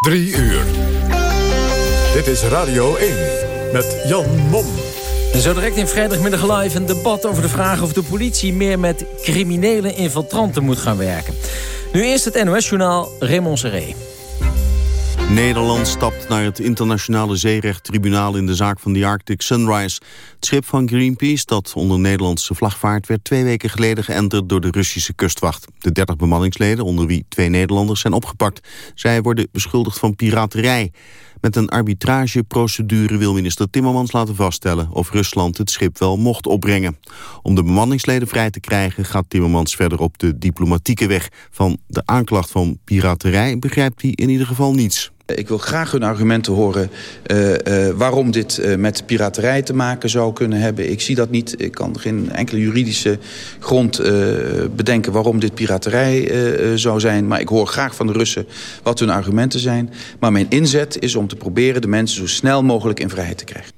Drie uur. Dit is Radio 1 met Jan Mom. Zo direct in vrijdagmiddag live een debat over de vraag of de politie meer met criminele infiltranten moet gaan werken. Nu eerst het NOS-journaal Raymond Serré. Nederland stapt naar het internationale zeerechttribunaal in de zaak van de Arctic Sunrise. Het schip van Greenpeace, dat onder Nederlandse vlag vaart, werd twee weken geleden geënterd door de Russische kustwacht. De 30 bemanningsleden, onder wie twee Nederlanders, zijn opgepakt. Zij worden beschuldigd van piraterij. Met een arbitrageprocedure wil minister Timmermans laten vaststellen of Rusland het schip wel mocht opbrengen. Om de bemanningsleden vrij te krijgen gaat Timmermans verder op de diplomatieke weg. Van de aanklacht van piraterij begrijpt hij in ieder geval niets. Ik wil graag hun argumenten horen uh, uh, waarom dit uh, met piraterij te maken zou kunnen hebben. Ik zie dat niet. Ik kan geen enkele juridische grond bedenken waarom dit piraterij zou zijn. Maar ik hoor graag van de Russen wat hun argumenten zijn. Maar mijn inzet is om te proberen de mensen zo snel mogelijk in vrijheid te krijgen.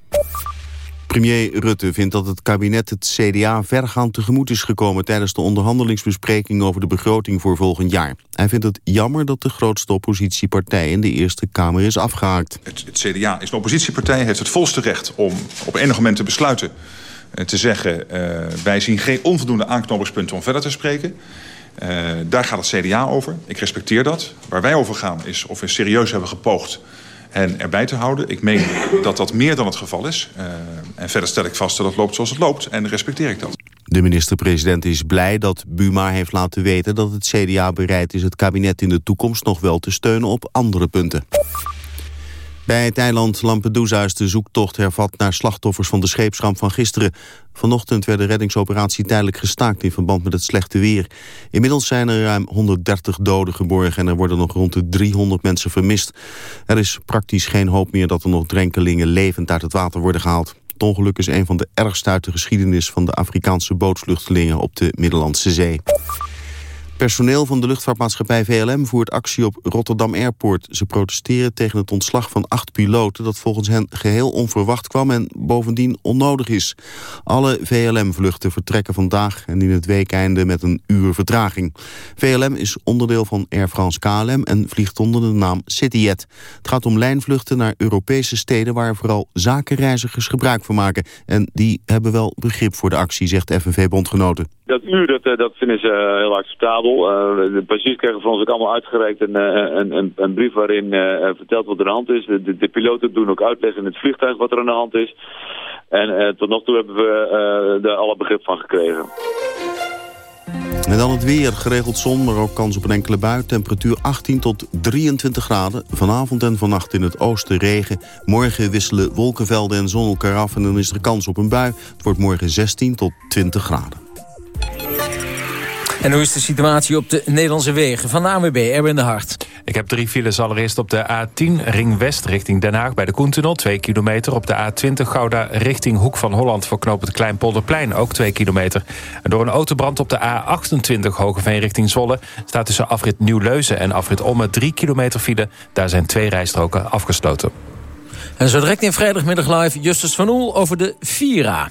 Premier Rutte vindt dat het kabinet het CDA vergaand tegemoet is gekomen tijdens de onderhandelingsbespreking over de begroting voor volgend jaar. Hij vindt het jammer dat de grootste oppositiepartij in de Eerste Kamer is afgehaakt. Het, CDA is een oppositiepartij, heeft het volste recht om op enig moment te besluiten uh, te zeggen uh, wij zien geen onvoldoende aanknopingspunten om verder te spreken. Uh, daar gaat het CDA over. Ik respecteer dat. Waar wij over gaan is of we serieus hebben gepoogd en erbij te houden. Ik meen dat dat meer dan het geval is. Uh, en verder stel ik vast dat het loopt zoals het loopt en respecteer ik dat. De minister-president is blij dat Buma heeft laten weten dat het CDA bereid is het kabinet in de toekomst nog wel te steunen op andere punten. Bij het eiland Lampedusa is de zoektocht hervat naar slachtoffers van de scheepsramp van gisteren. Vanochtend werd de reddingsoperatie tijdelijk gestaakt in verband met het slechte weer. Inmiddels zijn er ruim 130 doden geborgen en er worden nog rond de 300 mensen vermist. Er is praktisch geen hoop meer dat er nog drenkelingen levend uit het water worden gehaald. Het ongeluk is een van de ergste uit de geschiedenis van de Afrikaanse bootsvluchtelingen op de Middellandse Zee. Personeel van de luchtvaartmaatschappij VLM voert actie op Rotterdam Airport. Ze protesteren tegen het ontslag van acht piloten... dat volgens hen geheel onverwacht kwam en bovendien onnodig is. Alle VLM-vluchten vertrekken vandaag en in het weekeinde met een uur vertraging. VLM is onderdeel van Air France KLM en vliegt onder de naam CityJet. Het gaat om lijnvluchten naar Europese steden... waar vooral zakenreizigers gebruik van maken. En die hebben wel begrip voor de actie, zegt FNV-bondgenoten. Dat uur, dat, dat vinden ze heel acceptabel. Uh, de passagiers krijgen van ons ook allemaal uitgereikt een, een, een, een brief waarin uh, vertelt wat er aan de hand is. De, piloten doen ook uitleg in het vliegtuig wat er aan de hand is. En tot nog toe hebben we daar alle begrip van gekregen. En dan het weer. Geregeld zon, maar ook kans op een enkele bui. Temperatuur 18 tot 23 graden. Vanavond en vannacht in het oosten regen. Morgen wisselen wolkenvelden en zon elkaar af... en dan is er kans op een bui. Het wordt morgen 16 tot 20 graden. En hoe is de situatie op de Nederlandse wegen? Van de ANWB, Erwin de Hart. Ik heb drie files allereerst op de A10 Ring West richting Den Haag... bij de Koentunnel, 2 kilometer. Op de A20 Gouda richting Hoek van Holland... voor knoop het Kleinpolderplein, ook 2 kilometer. En door een autobrand op de A28 Hogeveen richting Zwolle... staat tussen afrit Nieuw-Leuzen en afrit Omme 3 kilometer file. Daar zijn twee rijstroken afgesloten. En zo direct in vrijdagmiddag live Justus van Oel over de Vira.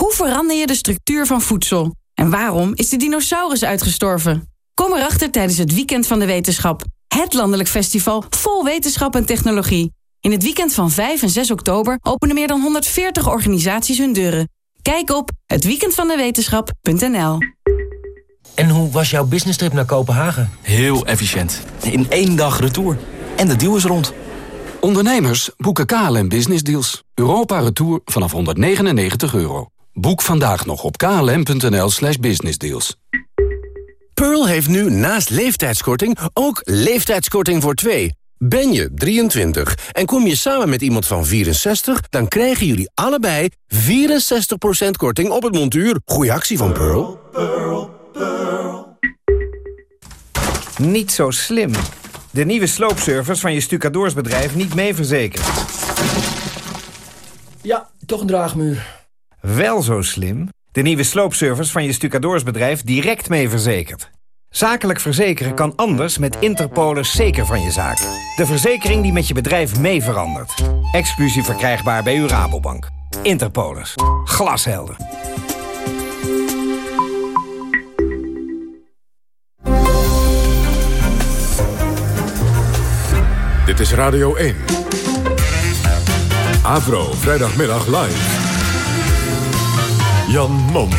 Hoe verander je de structuur van voedsel? En waarom is de dinosaurus uitgestorven? Kom erachter tijdens het Weekend van de Wetenschap. Het landelijk festival vol wetenschap en technologie. In het weekend van 5 en 6 oktober openen meer dan 140 organisaties hun deuren. Kijk op hetweekendvandewetenschap.nl En hoe was jouw business trip naar Kopenhagen? Heel efficiënt. In één dag retour. En de deal is rond. Ondernemers boeken KLM Business Deals. Europa Retour vanaf 199 euro. Boek vandaag nog op klm.nl slash businessdeals. Pearl heeft nu naast leeftijdskorting ook leeftijdskorting voor twee. Ben je 23 en kom je samen met iemand van 64... dan krijgen jullie allebei 64% korting op het montuur. Goeie actie van Pearl. Pearl, Pearl, Niet zo slim. De nieuwe sloopservice van je stucadoorsbedrijf niet mee verzekerd. Ja, toch een draagmuur. Wel zo slim. De nieuwe sloopservice van je stucadoorsbedrijf direct mee verzekerd. Zakelijk verzekeren kan anders met Interpolis zeker van je zaak. De verzekering die met je bedrijf mee verandert. Exclusief verkrijgbaar bij uw Rabobank. Interpolis. Glashelder. Dit is Radio 1. Avro, vrijdagmiddag live. Jan Mom.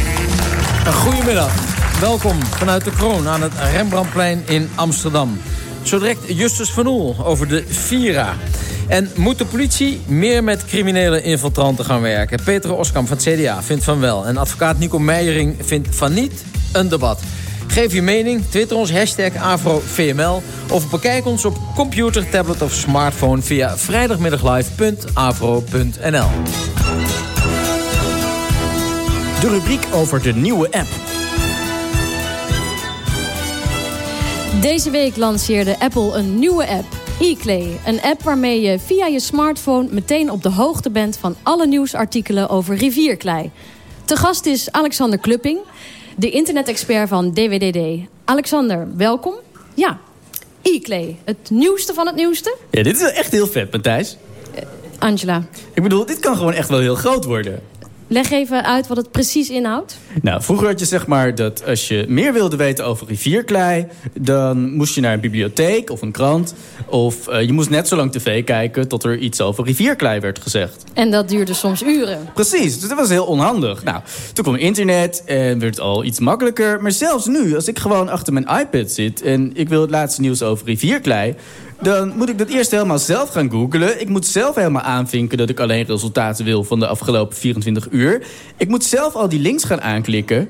Goedemiddag. Welkom vanuit de kroon aan het Rembrandtplein in Amsterdam. Zo direct Justus van Oel over de Vira. En moet de politie meer met criminele infiltranten gaan werken? Peter Oskam van het CDA vindt van wel. En advocaat Nico Meijering vindt van niet een debat. Geef je mening, twitter ons hashtag AfroVML... of bekijk ons op computer, tablet of smartphone... via vrijdagmiddaglive.avro.nl. De rubriek over de nieuwe app. Deze week lanceerde Apple een nieuwe app, eClay. Een app waarmee je via je smartphone meteen op de hoogte bent... van alle nieuwsartikelen over rivierklei. Te gast is Alexander Klupping, de internet-expert van DWDD. Alexander, welkom. Ja, eClay, het nieuwste van het nieuwste? Ja, dit is echt heel vet, Matthijs. Angela. Ik bedoel, dit kan gewoon echt wel heel groot worden. Leg even uit wat het precies inhoudt. Nou, vroeger had je zeg maar dat als je meer wilde weten over rivierklei... dan moest je naar een bibliotheek of een krant... of uh, je moest net zo lang tv kijken tot er iets over rivierklei werd gezegd. En dat duurde soms uren. Precies, dus dat was heel onhandig. Nou, toen kwam internet en werd het al iets makkelijker. Maar zelfs nu, als ik gewoon achter mijn iPad zit... en ik wil het laatste nieuws over rivierklei dan moet ik dat eerst helemaal zelf gaan googlen. Ik moet zelf helemaal aanvinken dat ik alleen resultaten wil van de afgelopen 24 uur. Ik moet zelf al die links gaan aanklikken.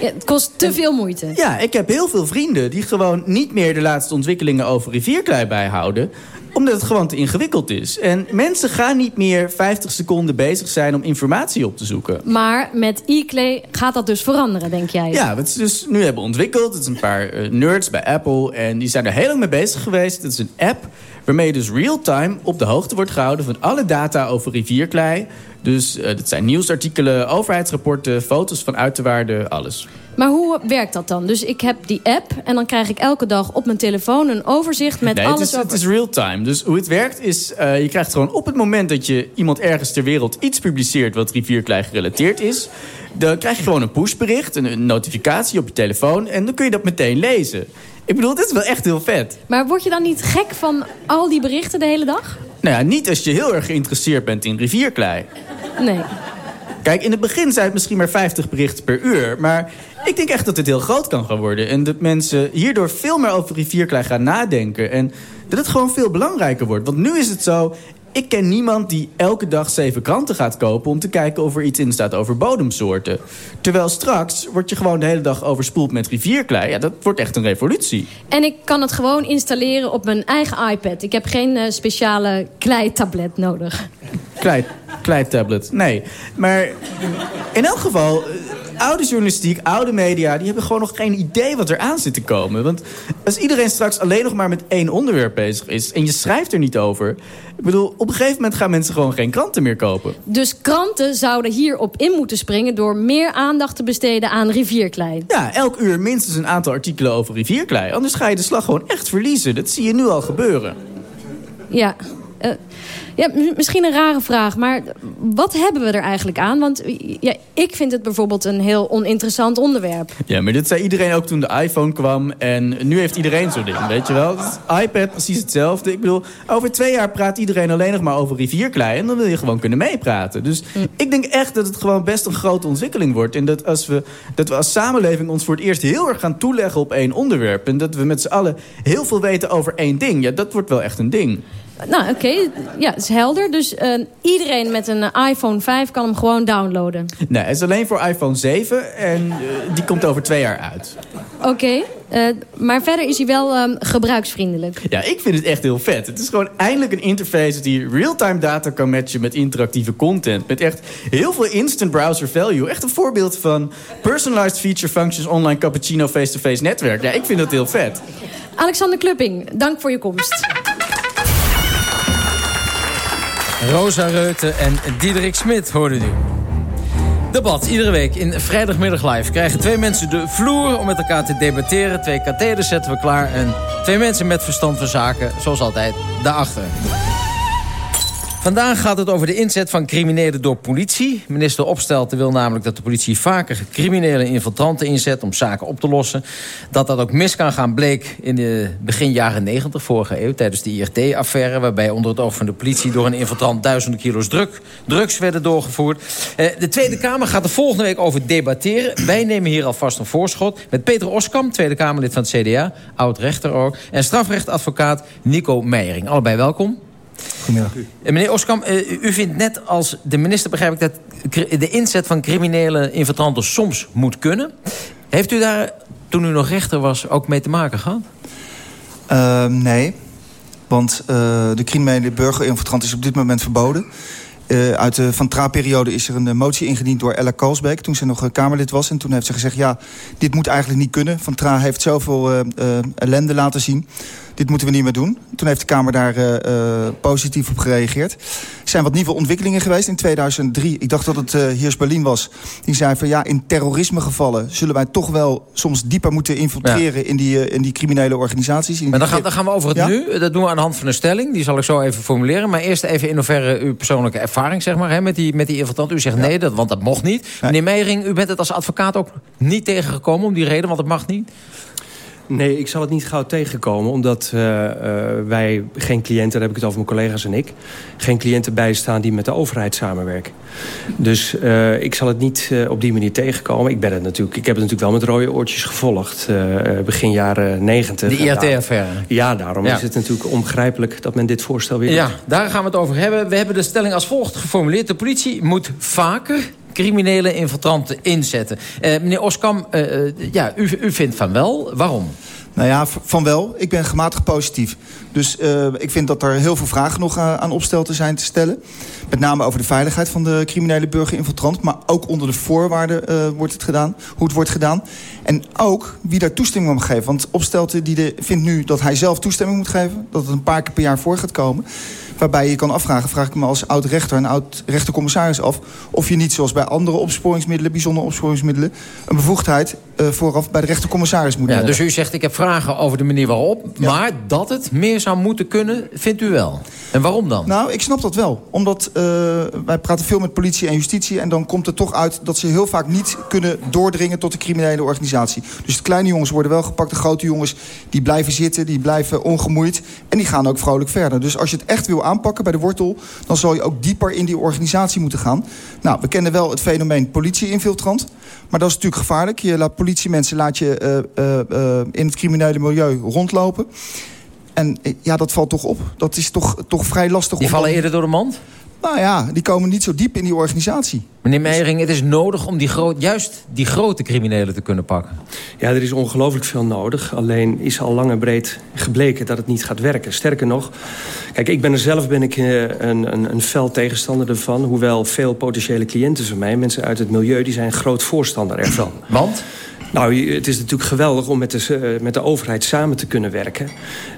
Ja, het kost te veel moeite. Ja, ik heb heel veel vrienden die gewoon niet meer de laatste ontwikkelingen over rivierklei bijhouden omdat het gewoon te ingewikkeld is. En mensen gaan niet meer 50 seconden bezig zijn om informatie op te zoeken. Maar met e-clay gaat dat dus veranderen, denk jij? Ja, wat ze dus nu hebben ontwikkeld. Het is een paar uh, nerds bij Apple. En die zijn er heel lang mee bezig geweest. Het is een app waarmee je dus real-time op de hoogte wordt gehouden... van alle data over rivierklei. Dus uh, dat zijn nieuwsartikelen, overheidsrapporten, foto's van uiterwaarden, alles. Maar hoe werkt dat dan? Dus ik heb die app en dan krijg ik elke dag op mijn telefoon een overzicht met nee, alles het is, over... het is real-time. Dus hoe het werkt is, uh, je krijgt gewoon op het moment dat je iemand ergens ter wereld iets publiceert wat rivierklei gerelateerd is, dan krijg je gewoon een pushbericht, een, een notificatie op je telefoon en dan kun je dat meteen lezen. Ik bedoel, dit is wel echt heel vet. Maar word je dan niet gek van al die berichten de hele dag? Nou ja, niet als je heel erg geïnteresseerd bent in rivierklei. Nee. Kijk, in het begin zijn het misschien maar 50 berichten per uur. Maar ik denk echt dat het heel groot kan gaan worden. En dat mensen hierdoor veel meer over rivierklei gaan nadenken. En dat het gewoon veel belangrijker wordt. Want nu is het zo... Ik ken niemand die elke dag zeven kranten gaat kopen... om te kijken of er iets in staat over bodemsoorten. Terwijl straks word je gewoon de hele dag overspoeld met rivierklei. Ja, dat wordt echt een revolutie. En ik kan het gewoon installeren op mijn eigen iPad. Ik heb geen uh, speciale kleitablet nodig. Klei, kleitablet, nee. Maar in elk geval oude journalistiek, oude media... die hebben gewoon nog geen idee wat er aan zit te komen. Want als iedereen straks alleen nog maar met één onderwerp bezig is... en je schrijft er niet over... ik bedoel, op een gegeven moment gaan mensen gewoon geen kranten meer kopen. Dus kranten zouden hierop in moeten springen... door meer aandacht te besteden aan rivierklei. Ja, elk uur minstens een aantal artikelen over rivierklei. Anders ga je de slag gewoon echt verliezen. Dat zie je nu al gebeuren. Ja, Uh, ja, misschien een rare vraag, maar wat hebben we er eigenlijk aan? Want ja, ik vind het bijvoorbeeld een heel oninteressant onderwerp. Ja, maar dit zei iedereen ook toen de iPhone kwam. En nu heeft iedereen zo'n ding, weet je wel. iPad precies hetzelfde. Ik bedoel, over twee jaar praat iedereen alleen nog maar over rivierklei. En dan wil je gewoon kunnen meepraten. Dus hm. ik denk echt dat het gewoon best een grote ontwikkeling wordt. En dat, als we, dat we als samenleving ons voor het eerst heel erg gaan toeleggen op één onderwerp. En dat we met z'n allen heel veel weten over één ding. Ja, dat wordt wel echt een ding. Nou, oké. Ja, het is helder. Dus uh, iedereen met een iPhone 5 kan hem gewoon downloaden. Nee, het is alleen voor iPhone 7 en uh, die komt over twee jaar uit. Oké, okay. uh, maar verder is hij wel um, gebruiksvriendelijk. Ja, ik vind het echt heel vet. Het is gewoon eindelijk een interface die real-time data kan matchen met interactieve content. Met echt heel veel instant browser value. Echt een voorbeeld van personalized feature functions online cappuccino face-to-face -face netwerk. Ja, ik vind dat heel vet. Alexander Klupping, dank voor je komst. Rosa Reuten en Diederik Smit hoorden u. Debat iedere week in Vrijdagmiddag Live krijgen twee mensen de vloer om met elkaar te debatteren. Twee katheders zetten we klaar en twee mensen met verstand van zaken, zoals altijd, daarachter. Vandaag gaat het over de inzet van criminelen door politie. Minister Opstelten wil namelijk dat de politie vaker criminele infiltranten inzet om zaken op te lossen. Dat dat ook mis kan gaan bleek in de begin jaren 90 vorige eeuw tijdens de IRT-affaire... waarbij onder het oog van de politie door een infiltrant duizenden kilo's druk, drugs werden doorgevoerd. Eh, de Tweede Kamer gaat er volgende week over debatteren. Wij nemen hier alvast een voorschot met Peter Oskam, Tweede Kamerlid van het CDA, oud-rechter ook... en strafrechtadvocaat Nico Meijering. Allebei welkom. Goedemiddag. Eh, meneer Oskam, eh, u vindt net als de minister, begrijp ik... dat de inzet van criminele infiltranten soms moet kunnen. Heeft u daar, toen u nog rechter was, ook mee te maken gehad? Uh, nee, want uh, de criminele burgerinfiltrant is op dit moment verboden. Uh, uit de Van Tra-periode is er een motie ingediend door Ella Kalsbeek... toen ze nog Kamerlid was. En toen heeft ze gezegd, ja, dit moet eigenlijk niet kunnen. Van Tra heeft zoveel ellende laten zien dit moeten we niet meer doen. Toen heeft de Kamer daar uh, uh, positief op gereageerd. Er zijn wat nieuwe ontwikkelingen geweest in 2003. Ik dacht dat het uh, Heers Berlin was. Die zei van ja, in terrorismegevallen... zullen wij toch wel soms dieper moeten infiltreren... Ja. In, die, in die criminele organisaties. maar dan gaan, dan gaan, we over het ja? nu. Dat doen we aan de hand van een stelling. Die zal ik zo even formuleren. Maar eerst even in hoeverre uw persoonlijke ervaring zeg maar, hè, met, die, met die infiltrant. U zegt ja. nee, dat, want dat mocht niet. Meneer Meijering, u bent het als advocaat ook niet tegengekomen... om die reden, want het mag niet? Nee, ik zal het niet gauw tegenkomen. Omdat uh, uh, wij geen cliënten, daar heb ik het over mijn collega's en ik... geen cliënten bijstaan die met de overheid samenwerken. Dus uh, ik zal het niet op die manier tegenkomen. Ik, ben het natuurlijk, ik heb het natuurlijk wel met rode oortjes gevolgd. begin jaren negentig. De IRT-affaire. Ja, daarom ja. is het natuurlijk onbegrijpelijk dat men dit voorstel weer Ja, daar gaan we het over hebben. We hebben de stelling als volgt geformuleerd. De politie moet vaker criminele infiltranten inzetten. Uh, meneer Oskam, uh, ja, u, u vindt van wel. Waarom? Nou ja, van wel. Ik ben gematigd positief. Dus ik vind dat er heel veel vragen nog aan, opstelten zijn te stellen. Met name over de veiligheid van de criminele burgerinfiltrant. Maar ook onder de voorwaarden wordt het gedaan, hoe het wordt gedaan. En ook wie daar toestemming moet geven. Want opstelten die de, vindt nu dat hij zelf toestemming moet geven. Dat het een paar keer per jaar voor gaat komen. Waarbij je kan afvragen, vraag ik me als oud-rechter en oud-rechtercommissaris af... of je niet zoals bij andere opsporingsmiddelen, bijzondere opsporingsmiddelen... een bevoegdheid uh, vooraf bij de rechtercommissaris moet ja, hebben. Dus u zegt, ik heb vragen over de manier waarop... Ja. maar dat het meer zou moeten kunnen, vindt u wel. En waarom dan? Nou, ik snap dat wel. Omdat uh, wij praten veel met politie en justitie... en dan komt er toch uit dat ze heel vaak niet kunnen doordringen... tot de criminele organisatie. Dus de kleine jongens worden wel gepakt. De grote jongens die blijven zitten, die blijven ongemoeid... en die gaan ook vrolijk verder. Dus als je het echt wil aanpakken bij de wortel... dan zal je ook dieper in die organisatie moeten gaan. Nou, we kennen wel het fenomeen politie-infiltrant. Maar dat is natuurlijk gevaarlijk. Je laat politiemensen laat je, uh, uh, uh, in het criminele milieu rondlopen. En ja, dat valt toch op. Dat is toch, toch vrij lastig. Die vallen eerder door de mand? Nou ja, die komen niet zo diep in die organisatie. Meneer Meijering, het is nodig om die groot, juist die grote criminelen te kunnen pakken. Ja, er is ongelooflijk veel nodig. Alleen is al lang en breed gebleken dat het niet gaat werken. Sterker nog, kijk, ik ben er zelf ben ik een, een, een fel tegenstander ervan. Hoewel veel potentiële cliënten van mij, mensen uit het milieu... die zijn groot voorstander ervan. Want? Nou, het is natuurlijk geweldig om met de, eh, met de overheid samen te kunnen werken.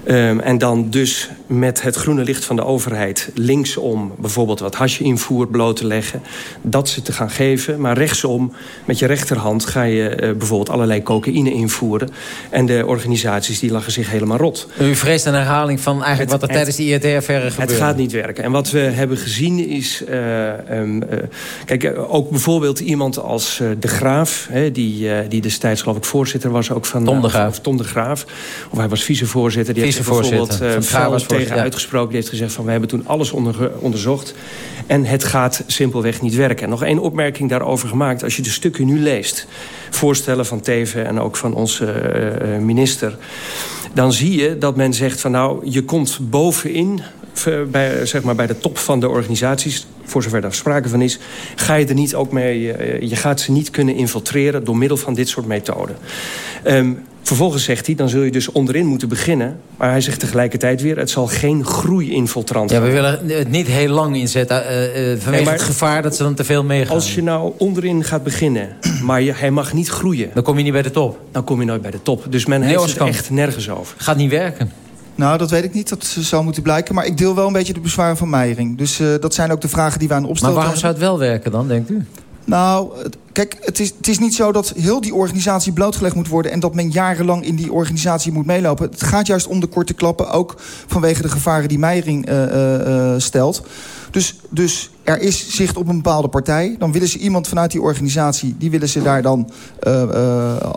Um, en dan dus met het groene licht van de overheid... linksom bijvoorbeeld wat hasje-invoer bloot te leggen. Dat ze te gaan geven. Maar rechtsom, met je rechterhand... ga je uh, bijvoorbeeld allerlei cocaïne invoeren. En de organisaties die lachen zich helemaal rot. U vreest een herhaling van eigenlijk het, wat er tijdens de IET-affaire gebeurde? Het gaat niet werken. En wat we hebben gezien is... Uh, um, kijk, ook bijvoorbeeld iemand als De Graaf... Hè, die, die destijds geloof ik voorzitter was ook van... Tom de Graaf. Of, Tom de Graaf. Of hij was vicevoorzitter. Die vicevoorzitter. heeft bijvoorbeeld uh, tegen ja. uitgesproken. Die heeft gezegd van we hebben toen alles onder, onderzocht. En het gaat simpelweg niet werken. En nog één opmerking daarover gemaakt. Als je de stukken nu leest. Voorstellen van Teven en ook van onze uh, minister. Dan zie je dat men zegt van nou je komt bovenin bij, zeg maar bij de top van de organisaties, voor zover daar sprake van is... ga je er niet ook mee... je gaat ze niet kunnen infiltreren door middel van dit soort methoden. Um, Vervolgens zegt hij, dan zul je dus onderin moeten beginnen. Maar hij zegt tegelijkertijd weer, het zal geen groei-infiltrant Ja, we willen het niet heel lang inzetten. Uh, uh, vanwege nee, het gevaar dat ze dan te veel meegaan. Als je nou onderin gaat beginnen, maar je, hij mag niet groeien... Dan kom je niet bij de top. Dan kom je nooit bij de top. Dus men heeft het echt nergens over. Gaat niet werken. Nou, dat weet ik niet. Dat zou moeten blijken. Maar ik deel wel een beetje de bezwaren van Meijering. Dus uh, dat zijn ook de vragen die we aan opstellen. Maar waarom zou het wel werken dan, denkt u? Nou, kijk, het is, het is niet zo dat heel die organisatie blootgelegd moet worden... en dat men jarenlang in die organisatie moet meelopen. Het gaat juist om de korte klappen, ook vanwege de gevaren die Meijering uh, uh, stelt. Dus, dus er is zicht op een bepaalde partij. Dan willen ze iemand vanuit die organisatie... die willen ze daar dan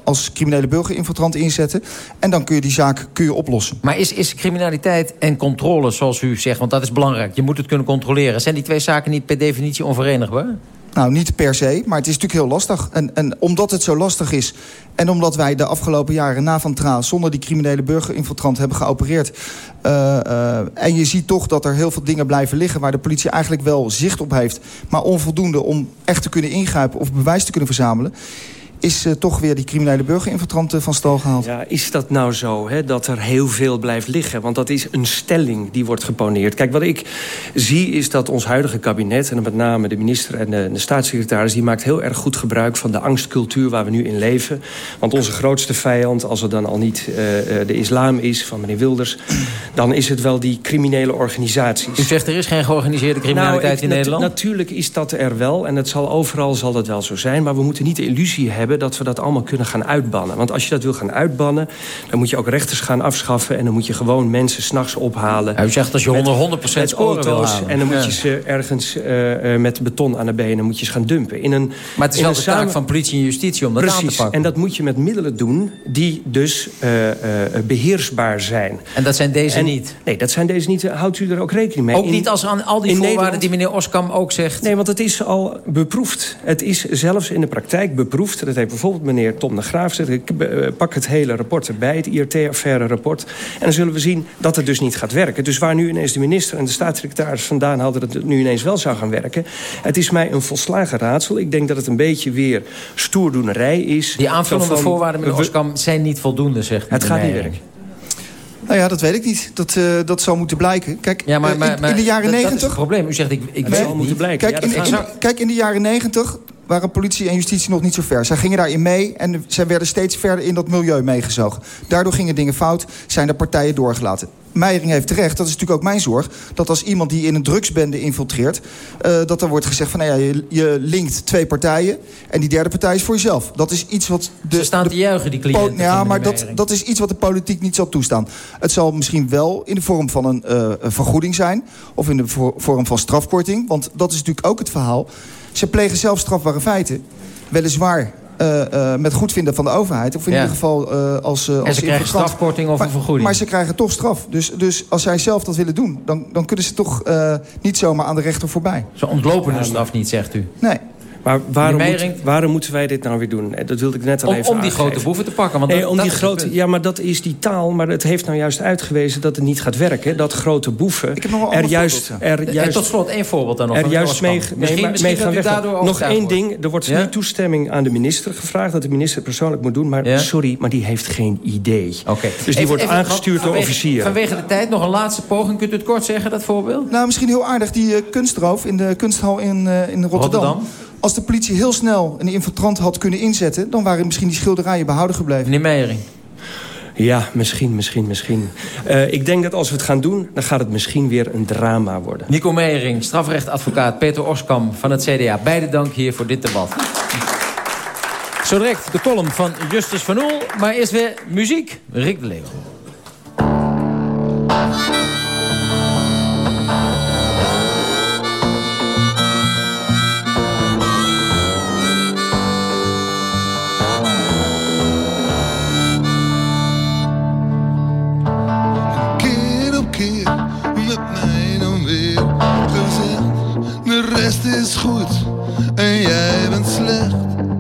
als criminele burgerinfiltrant inzetten. En dan kun je die zaak kun je oplossen. Maar is, is criminaliteit en controle, zoals u zegt... want dat is belangrijk, je moet het kunnen controleren... zijn die twee zaken niet per definitie onverenigbaar? Nou, niet per se, maar het is natuurlijk heel lastig. En, en omdat het zo lastig is... en omdat wij de afgelopen jaren na Van Tra... zonder die criminele burgerinfiltrant hebben geopereerd... Uh, uh, en je ziet toch dat er heel veel dingen blijven liggen... waar de politie eigenlijk wel zicht op heeft... maar onvoldoende om echt te kunnen ingrijpen... of bewijs te kunnen verzamelen is uh, toch weer die criminele burgerinfiltranten van stal gehaald. Ja, is dat nou zo, hè, dat er heel veel blijft liggen? Want dat is een stelling die wordt geponeerd. Kijk, wat ik zie is dat ons huidige kabinet... en met name de minister en de, de staatssecretaris... die maakt heel erg goed gebruik van de angstcultuur waar we nu in leven. Want onze grootste vijand, als het dan al niet uh, de islam is... van meneer Wilders, dan is het wel die criminele organisaties. U zegt er is geen georganiseerde criminaliteit nou, ik, in Nederland? Natuurlijk is dat er wel en het zal overal zal dat wel zo zijn... maar we moeten niet de illusie hebben dat we dat allemaal kunnen gaan uitbannen. Want als je dat wil gaan uitbannen, dan moet je ook rechters gaan afschaffen... en dan moet je gewoon mensen s'nachts ophalen. U zegt als je met, 100% met auto's, En dan moet je ze ergens uh, uh, met beton aan de benen moet je ze gaan dumpen. In een, maar het is wel de taak van politie en justitie om dat Precies, aan te pakken. en dat moet je met middelen doen die dus uh, beheersbaar zijn. En dat zijn deze en, niet? Nee, dat zijn deze niet. Houdt u er ook rekening mee? Ook in, niet als aan al die voorwaarden Nederland, die meneer Oskam ook zegt? Nee, want het is al beproefd. Het is zelfs in de praktijk beproefd. Dat heeft bijvoorbeeld meneer Tom de Graaf gezegd. Ik pak het hele rapport erbij, het IRT-affaire rapport. En dan zullen we zien dat het dus niet gaat werken. Dus waar nu ineens de minister en de staatssecretaris vandaan hadden... dat het nu ineens wel zou gaan werken. Het is mij een volslagen raadsel. Ik denk dat het een beetje weer stoerdoenerij is. Die aanvullende voorwaarden, meneer Oskam, zijn niet voldoende, zegt Het gaat niet werken. Nou ja, dat weet ik niet. Dat, uh, dat zou moeten blijken. Kijk, ja, maar, maar, in, in, de jaren negentig... Dat is het probleem. U zegt, ik, ik weet het moeten blijken. Kijk, ja, in, in, kijk, in de jaren negentig waren politie en justitie nog niet zo ver. Zij gingen daarin mee en zij werden steeds verder in dat milieu meegezogen. Daardoor gingen dingen fout, zijn de partijen doorgelaten. Meijering heeft terecht, dat is natuurlijk ook mijn zorg... dat als iemand die in een drugsbende infiltreert... Uh, dat er wordt gezegd van, nou ja, je, je, linkt twee partijen... en die derde partij is voor jezelf. Dat is iets wat... De, Ze staan de, te juichen, die cliënten. Ja, maar dat, dat is iets wat de politiek niet zal toestaan. Het zal misschien wel in de vorm van een, uh, een vergoeding zijn... of in de vorm van strafkorting, want dat is natuurlijk ook het verhaal... Ze plegen zelf strafbare feiten. Weliswaar uh, uh, met goedvinden van de overheid. Of in ja. ieder geval uh, als... als en ze krijgen strafkorting of maar, een vergoeding. Maar ze krijgen toch straf. Dus, dus als zij zelf dat willen doen... dan, dan kunnen ze toch niet zomaar aan de rechter voorbij. Ze ontlopen hun straf niet, zegt u? Nee. Maar waarom, moet, waarom moeten wij dit nou weer doen? Dat wilde ik net al om, even Om die grote boeven te pakken. Want nee, dat, om dat die grote, ja, maar dat is die taal. Maar het heeft nou juist uitgewezen dat het niet gaat werken. Dat grote boeven ik heb nog er juist, er en juist... tot slot één voorbeeld dan nog. Er juist mee, misschien, mee, misschien mee gaan weg. Nog één wordt. ding. Er wordt ja? nu toestemming aan de minister gevraagd. Dat de minister persoonlijk moet doen. Maar ja? sorry, maar die heeft geen idee. Okay. Dus die even, wordt even, aangestuurd door officieren. Vanwege de tijd nog een laatste poging. Kunt u het kort zeggen, dat voorbeeld? Nou, misschien heel aardig. Die kunstroof in de kunsthal in, in Rotterdam. Als de politie heel snel een infiltrant had kunnen inzetten... dan waren misschien die schilderijen behouden gebleven. Meneer Meijering. Ja, misschien, misschien, misschien. Uh, ik denk dat als we het gaan doen, dan gaat het misschien weer een drama worden. Nico Meijering, strafrechtadvocaat Peter Oskam van het CDA. Beide dank hier voor dit debat. Zo direct de column van Justus van Oel. Maar eerst weer muziek. Rick de Leeuw.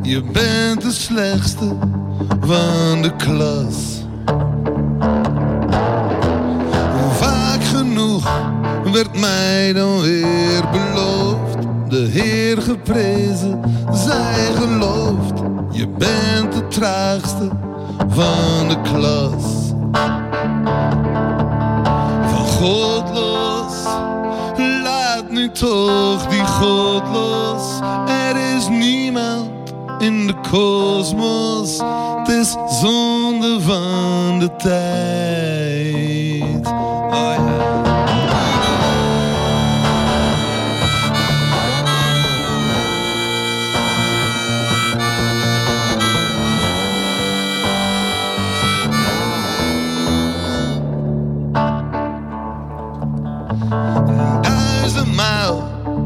Je bent de slechtste van de klas. Vaak genoeg werd mij dan weer beloofd. De Heer geprezen, zij gelooft. Je bent de traagste van de klas. Van God los nu toch die God los. Er is niemand in de kosmos. Het zonde van de tijd. Oh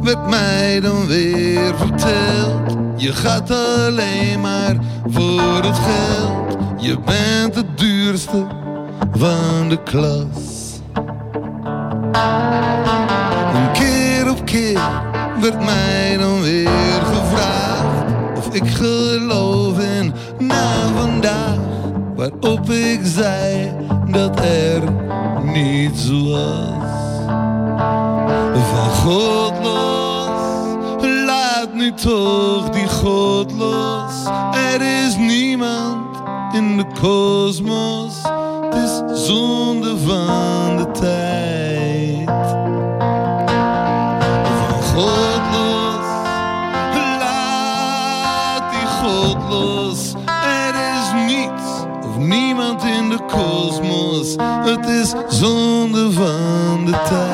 werd mij dan weer verteld. Je gaat alleen maar voor het geld. Je bent het duurste van de klas. Een keer op keer werd mij dan weer gevraagd of ik geloof in na vandaag. Waarop ik zei dat er niets was. Van God toch die God los. Er is niemand in de kosmos, het is zonde van de tijd. Van God los, laat die God los. Er is niets of niemand in de kosmos, het is zonde van de tijd.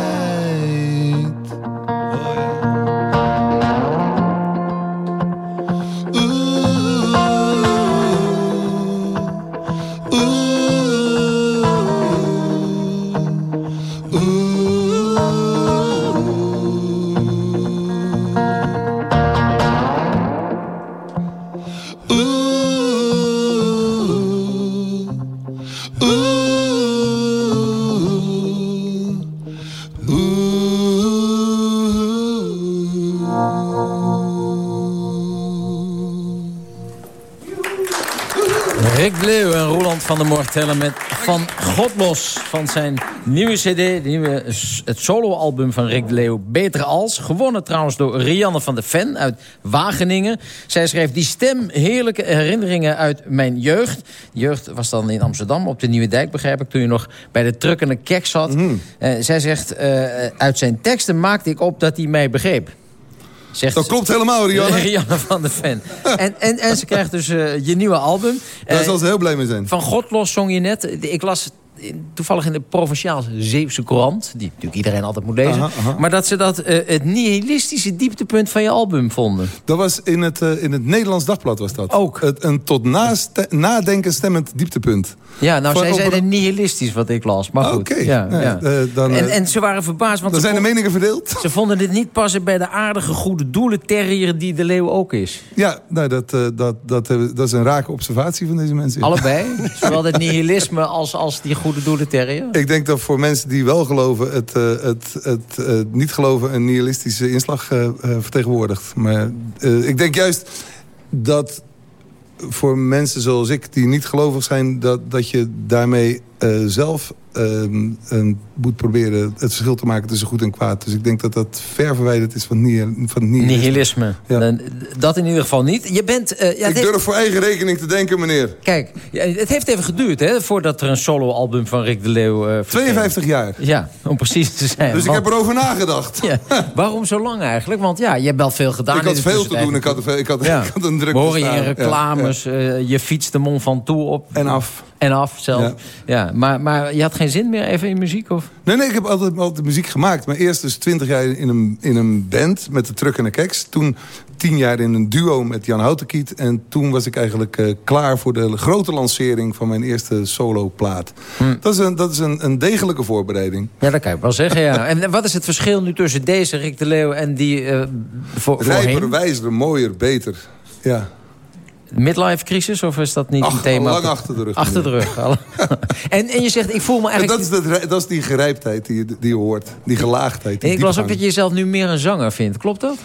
Van de Mortellen met Van God Los. Van zijn nieuwe cd, de nieuwe, het soloalbum van Rick de Leeuw. Beter Als. Gewonnen trouwens door Rianne van de Ven uit Wageningen. Zij schreef die stem heerlijke herinneringen uit mijn jeugd. jeugd was dan in Amsterdam op de Nieuwe Dijk, begrijp ik. Toen je nog bij de truckende kek zat. Mm. zij zegt, uh, uit zijn teksten maakte ik op dat hij mij begreep. Zegt dat klopt helemaal, Rianne. Rianne van de Ven. En, en, en ze krijgt dus uh, je nieuwe album. Daar zal ze heel blij mee zijn. Van God los zong je net. Ik las toevallig in de Provinciaal Zeeuwse Courant... die natuurlijk iedereen altijd moet lezen... maar dat ze dat uh, het nihilistische dieptepunt van je album vonden. Dat was in het, uh, in het Nederlands Dagblad was dat. Ook. Het, een tot nadenken stemmend dieptepunt. Ja, nou, zij zeiden nihilistisch wat ik las. Maar goed. Oké. Ja, ja. Uh, dan, en, en ze waren verbaasd. Want er zijn de meningen verdeeld. Ze vonden dit niet passen bij de aardige goede doelen terrier die de leeuw ook is. Ja, nou, dat, dat, dat, dat is een rake observatie van deze mensen. Allebei? Zowel het nihilisme als, als die goede doelen terrier? Ik denk dat voor mensen die wel geloven... het, uh, het, het niet geloven een nihilistische inslag vertegenwoordigt. Maar ik denk juist dat voor mensen zoals ik die niet gelovig zijn... dat, dat je daarmee eh, zelf een, moet proberen het verschil te maken tussen goed en kwaad. Dus ik denk dat dat ver verwijderd is van, nier, van nihilisme. Dat in ieder geval niet. Je bent... eh, ja, ik heeft- durf voor eigen rekening te denken, meneer. Kijk, het heeft even geduurd hè, voordat er een soloalbum van Rick de Leeuw... eh, verscheen. 52 jaar. Ja, om precies te zijn. Dus ik heb erover nagedacht. Ja, waarom zo lang eigenlijk? Want ja, je hebt wel veel gedaan. Ik had veel te doen. Ik had, ik had, Ja. ik had een druk horen je in reclames, eh, je fietst de Mont Ventoux op. En af. En af zelf. Ja. Ja. maar, maar je had geen zin meer even in muziek? Of? Nee, nee, ik heb altijd, altijd muziek gemaakt. Maar eerst dus 20 jaar in een, in een band met de Truck en de Keks. Toen tien jaar in een duo met Jan Houtenkiet. En toen was ik eigenlijk eh, klaar voor de grote lancering van mijn eerste soloplaat. Dat is, een, dat is een, een degelijke voorbereiding. Ja, dat kan je wel zeggen, ja. En wat is het verschil nu tussen deze Rick de Leeuw en die eh voor, Rijper, wijzer, mooier, beter. Ja. Midlife crisis, of is dat niet Ach, een thema? lang achter de rug, Achter de rug. en, en je zegt, ik voel me En eigenlijk... dat, is dat, dat is die gerijptheid die je, die je hoort. Die gelaagdheid. Die ik las ook dat je jezelf nu meer een zanger vindt. Klopt dat?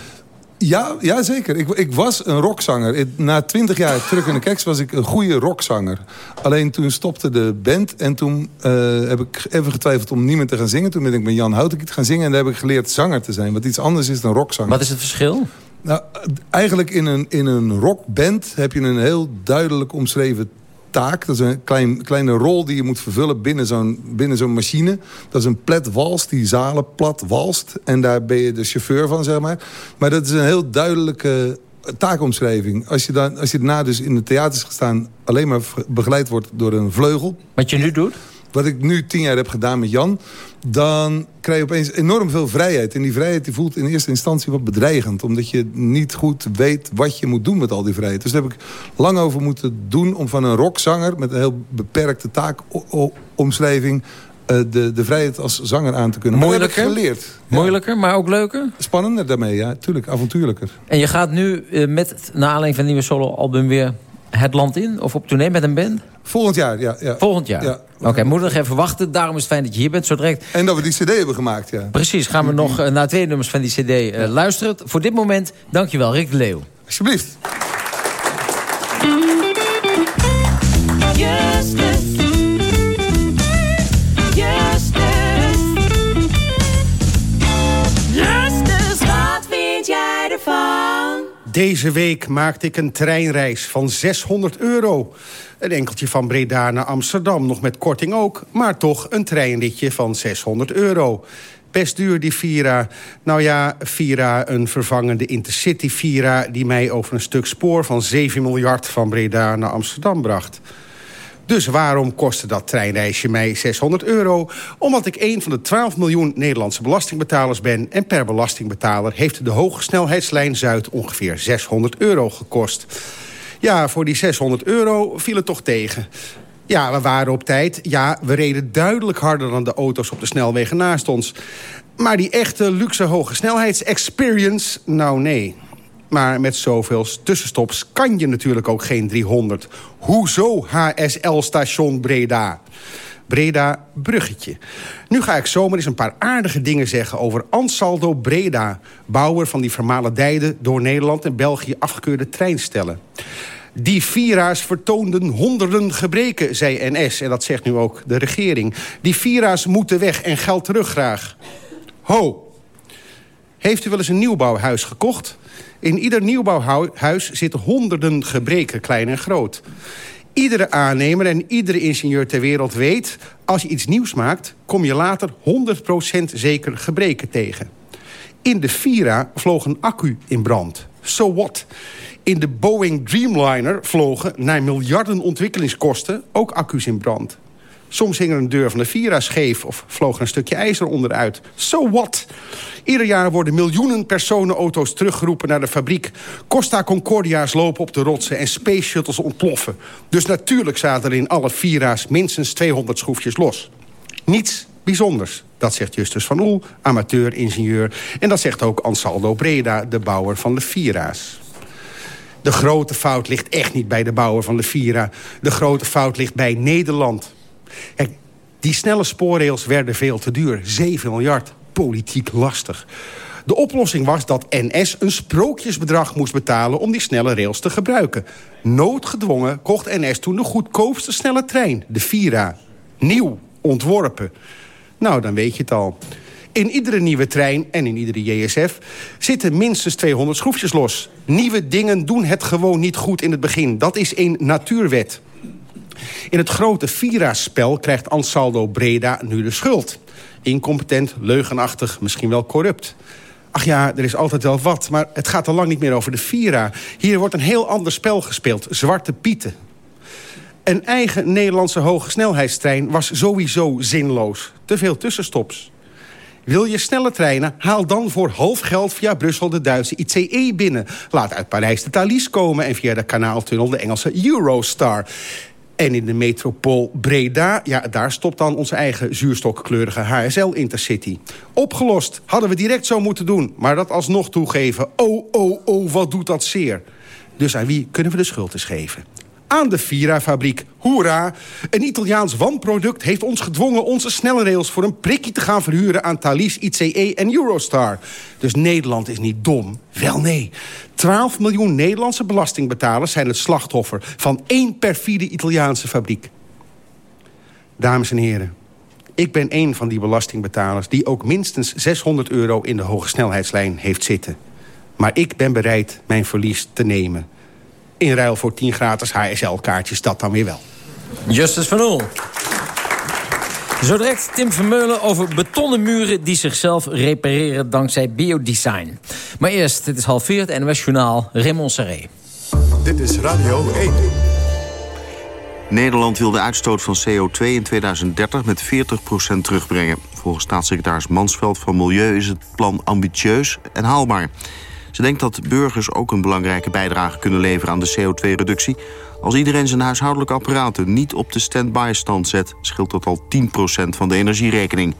Ja, ja zeker. Ik, ik was een rockzanger. Na twintig jaar terug in de keks was ik een goede rockzanger. Alleen toen stopte de band en toen eh, heb ik even getwijfeld om niet meer te gaan zingen. Toen ben ik met Jan Houtenkiet gaan zingen en daar heb ik geleerd zanger te zijn. Wat iets anders is dan rockzanger. Wat is het verschil? Nou, eigenlijk in een, in een rockband heb je een heel duidelijk omschreven taak. Dat is een klein, kleine rol die je moet vervullen binnen zo'n zo'n machine. Dat is een plat wals die zalen plat walst. En daar ben je de chauffeur van, zeg maar. Maar dat is een heel duidelijke taakomschrijving. Als je, dan, als je daarna dus in de theaters gaat staan... alleen maar begeleid wordt door een vleugel... Wat je nu doet? Wat ik nu tien jaar heb gedaan met Jan... dan krijg je opeens enorm veel vrijheid. En die vrijheid die voelt in eerste instantie wat bedreigend. Omdat je niet goed weet wat je moet doen met al die vrijheid. Dus daar heb ik lang over moeten doen... om van een rockzanger met een heel beperkte taakomschrijving... eh, de, de vrijheid als zanger aan te kunnen. Maar dat heb ik Moeilijker? geleerd. Moeilijker, maar ook leuker? Spannender daarmee, ja. Tuurlijk, avontuurlijker. En je gaat nu eh, met, naar aanleiding van het nieuwe soloalbum weer het land in? Of op tournee met een band? Volgend jaar, ja. ja. Volgend jaar? Ja. Oké, moet nog even wachten. Daarom is het fijn dat je hier bent, zo direct. En dat we die cd hebben gemaakt, ja. Precies, gaan we nog eh, naar twee nummers van die cd eh, luisteren. Voor dit moment, dankjewel, Rick de Leeuw. Alsjeblieft. Deze week maakte ik een treinreis van 600 euro. Een enkeltje van Breda naar Amsterdam, nog met korting ook... maar toch een treinritje van 600 euro. Best duur, die Vira. Nou ja, Vira, een vervangende Intercity Vira... die mij over een stuk spoor van 7 miljard van Breda naar Amsterdam bracht. Dus waarom kostte dat treinreisje mij 600 euro? Omdat ik een van de 12 miljoen Nederlandse belastingbetalers ben... en per belastingbetaler heeft de hoge snelheidslijn Zuid ongeveer 600 euro gekost. Ja, voor die 600 euro viel het toch tegen. Ja, we waren op tijd. Ja, we reden duidelijk harder dan de auto's op de snelwegen naast ons. Maar die echte luxe hoge snelheidsexperience, nou nee. Maar met zoveel tussenstops kan je natuurlijk ook geen 300. Hoezo HSL-station Breda? Breda Bruggetje. Nu ga ik zomaar eens een paar aardige dingen zeggen over Ansaldo Breda... bouwer van die vermalendijde door Nederland en België afgekeurde treinstellen. Die Vira's vertoonden honderden gebreken, zei NS. En dat zegt nu ook de regering. Die Vira's moeten weg en geld terug graag. Ho, heeft u wel eens een nieuwbouwhuis gekocht? In ieder nieuwbouwhuis zitten honderden gebreken, klein en groot. Iedere aannemer en iedere ingenieur ter wereld weet... als je iets nieuws maakt, kom je later 100% zeker gebreken tegen. In de Vira vloog een accu in brand. So what? In de Boeing Dreamliner vlogen, na miljarden ontwikkelingskosten... ook accu's in brand. Soms hing er een deur van de Vira scheef of vloog er een stukje ijzer onderuit. So what? Ieder jaar worden miljoenen personenauto's teruggeroepen naar de fabriek. Costa Concordia's lopen op de rotsen en space shuttles ontploffen. Dus natuurlijk zaten er in alle Vira's minstens 200 schroefjes los. Niets bijzonders, dat zegt Justus van Oel, amateur-ingenieur. En dat zegt ook Ansaldo Breda, de bouwer van de Vira's. De grote fout ligt echt niet bij de bouwer van de Vira. De grote fout ligt bij Nederland. Die snelle spoorrails werden veel te duur. 7 miljard. Politiek lastig. De oplossing was dat NS een sprookjesbedrag moest betalen... om die snelle rails te gebruiken. Noodgedwongen kocht NS toen de goedkoopste snelle trein, de Vira. Nieuw, ontworpen. Nou, dan weet je het al. In iedere nieuwe trein en in iedere JSF zitten minstens 200 schroefjes los. Nieuwe dingen doen het gewoon niet goed in het begin. Dat is een natuurwet. In het grote Vira-spel krijgt Ansaldo Breda nu de schuld. Incompetent, leugenachtig, misschien wel corrupt. Ach ja, er is altijd wel wat, maar het gaat al lang niet meer over de Vira. Hier wordt een heel ander spel gespeeld, Zwarte Pieten. Een eigen Nederlandse hoge snelheidstrein was sowieso zinloos. Te veel tussenstops. Wil je snelle treinen? Haal dan voor half geld via Brussel de Duitse ICE binnen. Laat uit Parijs de Thalys komen en via de kanaaltunnel de Engelse Eurostar. En in de metropool Breda, ja, daar stopt dan onze eigen zuurstokkleurige HSL Intercity. Opgelost, hadden we direct zo moeten doen. Maar dat alsnog toegeven, oh, oh, oh, wat doet dat zeer. Dus aan wie kunnen we de schuld eens geven? Aan de Vira-fabriek. Hoera! Een Italiaans wanproduct heeft ons gedwongen onze snelrails... voor een prikje te gaan verhuren aan Thalys, ICE en Eurostar. Dus Nederland is niet dom. Wel nee. 12 miljoen Nederlandse belastingbetalers zijn het slachtoffer... van één perfide Italiaanse fabriek. Dames en heren, ik ben één van die belastingbetalers... die ook minstens 600 euro in de hoge snelheidslijn heeft zitten. Maar ik ben bereid mijn verlies te nemen. In ruil voor 10 gratis HSL-kaartjes, dat dan weer wel. Justus van Oel. Zo direct Tim Vermeulen over betonnen muren die zichzelf repareren dankzij biodesign. Maar eerst, het is half vier, het NOS Journaal, Raymond Serré. Dit is Radio 1. Nederland wil de uitstoot van CO2 in 2030 met 40% terugbrengen. Volgens staatssecretaris Mansveld van Milieu is het plan ambitieus en haalbaar. Ze denkt dat burgers ook een belangrijke bijdrage kunnen leveren aan de CO2-reductie. Als iedereen zijn huishoudelijke apparaten niet op de stand-by stand zet... scheelt dat al 10% van de energierekening.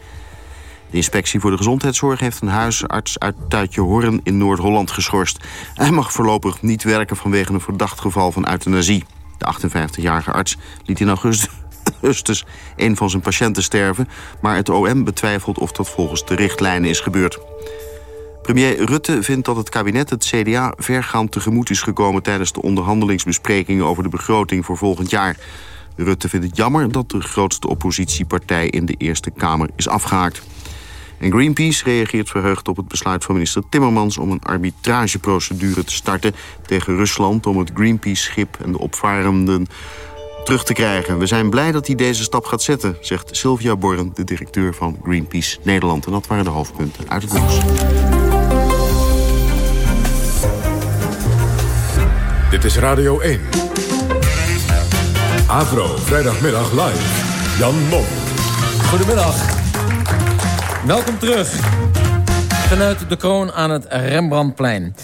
De inspectie voor de gezondheidszorg heeft een huisarts uit Tuitje Horn in Noord-Holland geschorst. Hij mag voorlopig niet werken vanwege een verdacht geval van euthanasie. De 58-jarige arts liet in augustus een van zijn patiënten sterven... maar het OM betwijfelt of dat volgens de richtlijnen is gebeurd. Premier Rutte vindt dat het kabinet het CDA vergaand tegemoet is gekomen... tijdens de onderhandelingsbesprekingen over de begroting voor volgend jaar. Rutte vindt het jammer dat de grootste oppositiepartij in de Eerste Kamer is afgehaakt. En Greenpeace reageert verheugd op het besluit van minister Timmermans... om een arbitrageprocedure te starten tegen Rusland... om het Greenpeace-schip en de opvarenden terug te krijgen. We zijn blij dat hij deze stap gaat zetten, zegt Sylvia Borren... de directeur van Greenpeace Nederland. En dat waren de hoofdpunten uit het nieuws. Dit is Radio 1. Avro, vrijdagmiddag live. Jan Mom. Goedemiddag. Welkom terug. Vanuit de kroon aan het Rembrandtplein.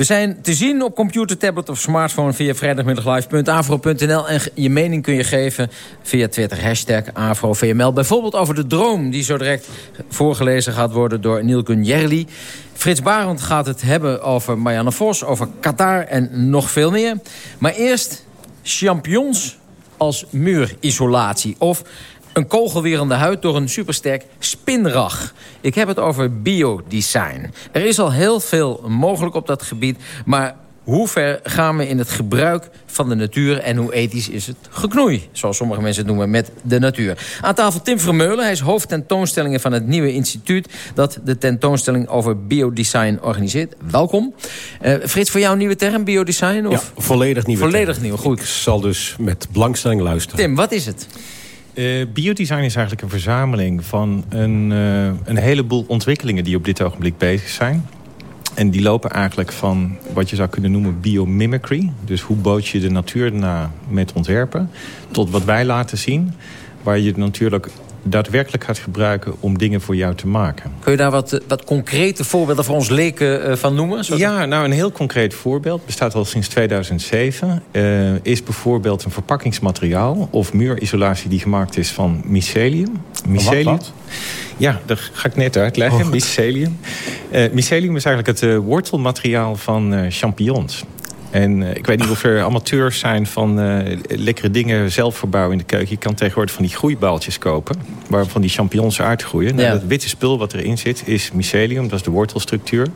We zijn te zien op computer, tablet of smartphone via vrijdagmiddaglive.avro.nl. En je mening kun je geven via Twitter, hashtag AfroVML. Bijvoorbeeld over de droom die zo direct voorgelezen gaat worden door Nielkun Jerli. Frits Barend gaat het hebben over Marianne Vos, over Qatar en nog veel meer. Maar eerst champions als muurisolatie. Of een kogelwerende huid door een supersterk spinrag. Ik heb het over biodesign. Er is al heel veel mogelijk op dat gebied, maar hoe ver gaan we in het gebruik van de natuur... en hoe ethisch is het geknoei, zoals sommige mensen het noemen, met de natuur. Aan tafel Tim Vermeulen, hij is hoofdtentoonstellingen van het nieuwe instituut... dat de tentoonstelling over biodesign organiseert. Welkom. Uh, Frits, voor jou een nieuwe term, biodesign? Of? Ja, volledig nieuw. Volledig nieuw, goed. Ik zal dus met belangstelling luisteren. Tim, wat is het? Uh, biodesign is eigenlijk een verzameling van een, uh, een heleboel ontwikkelingen... die op dit ogenblik bezig zijn. En die lopen eigenlijk van wat je zou kunnen noemen biomimicry. Dus hoe boot je de natuur na met ontwerpen. Tot wat wij laten zien. Waar je natuurlijk daadwerkelijk gaat gebruiken om dingen voor jou te maken. Kun je daar wat, wat concrete voorbeelden voor ons leken uh, van noemen? Zodat... Ja, nou een heel concreet voorbeeld, bestaat al sinds 2007... Uh, is bijvoorbeeld een verpakkingsmateriaal of muurisolatie die gemaakt is van mycelium. Mycelium. Wat, wat? Ja, dat ga ik net uitleggen. Oh. Mycelium. Uh, mycelium is eigenlijk het uh, wortelmateriaal van uh, champignons. En eh, ik weet niet of er amateurs zijn van eh, lekkere dingen zelf verbouwen in de keuken. Je kan tegenwoordig van die groeibaltjes kopen. Waarvan die champignons uitgroeien. Nou, Ja. dat witte spul wat erin zit is mycelium. Dat is de wortelstructuur.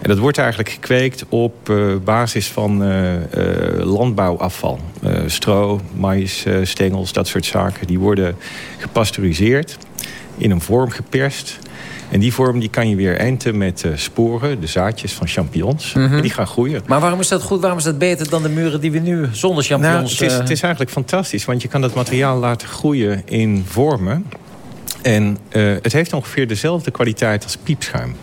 En dat wordt eigenlijk gekweekt op eh, basis van landbouwafval. Stro, maïs, stengels, dat soort zaken. Die worden gepasteuriseerd, in een vorm geperst. En die vorm die kan je weer enten met eh, sporen, de zaadjes van champignons. Mhm. En die gaan groeien. Maar waarom is dat goed? Waarom is dat beter dan de muren die we nu zonder Nou, champignons... het, is, eh, het is eigenlijk fantastisch, want je kan dat materiaal laten groeien in vormen. En eh, het heeft ongeveer dezelfde kwaliteit als piepschuim.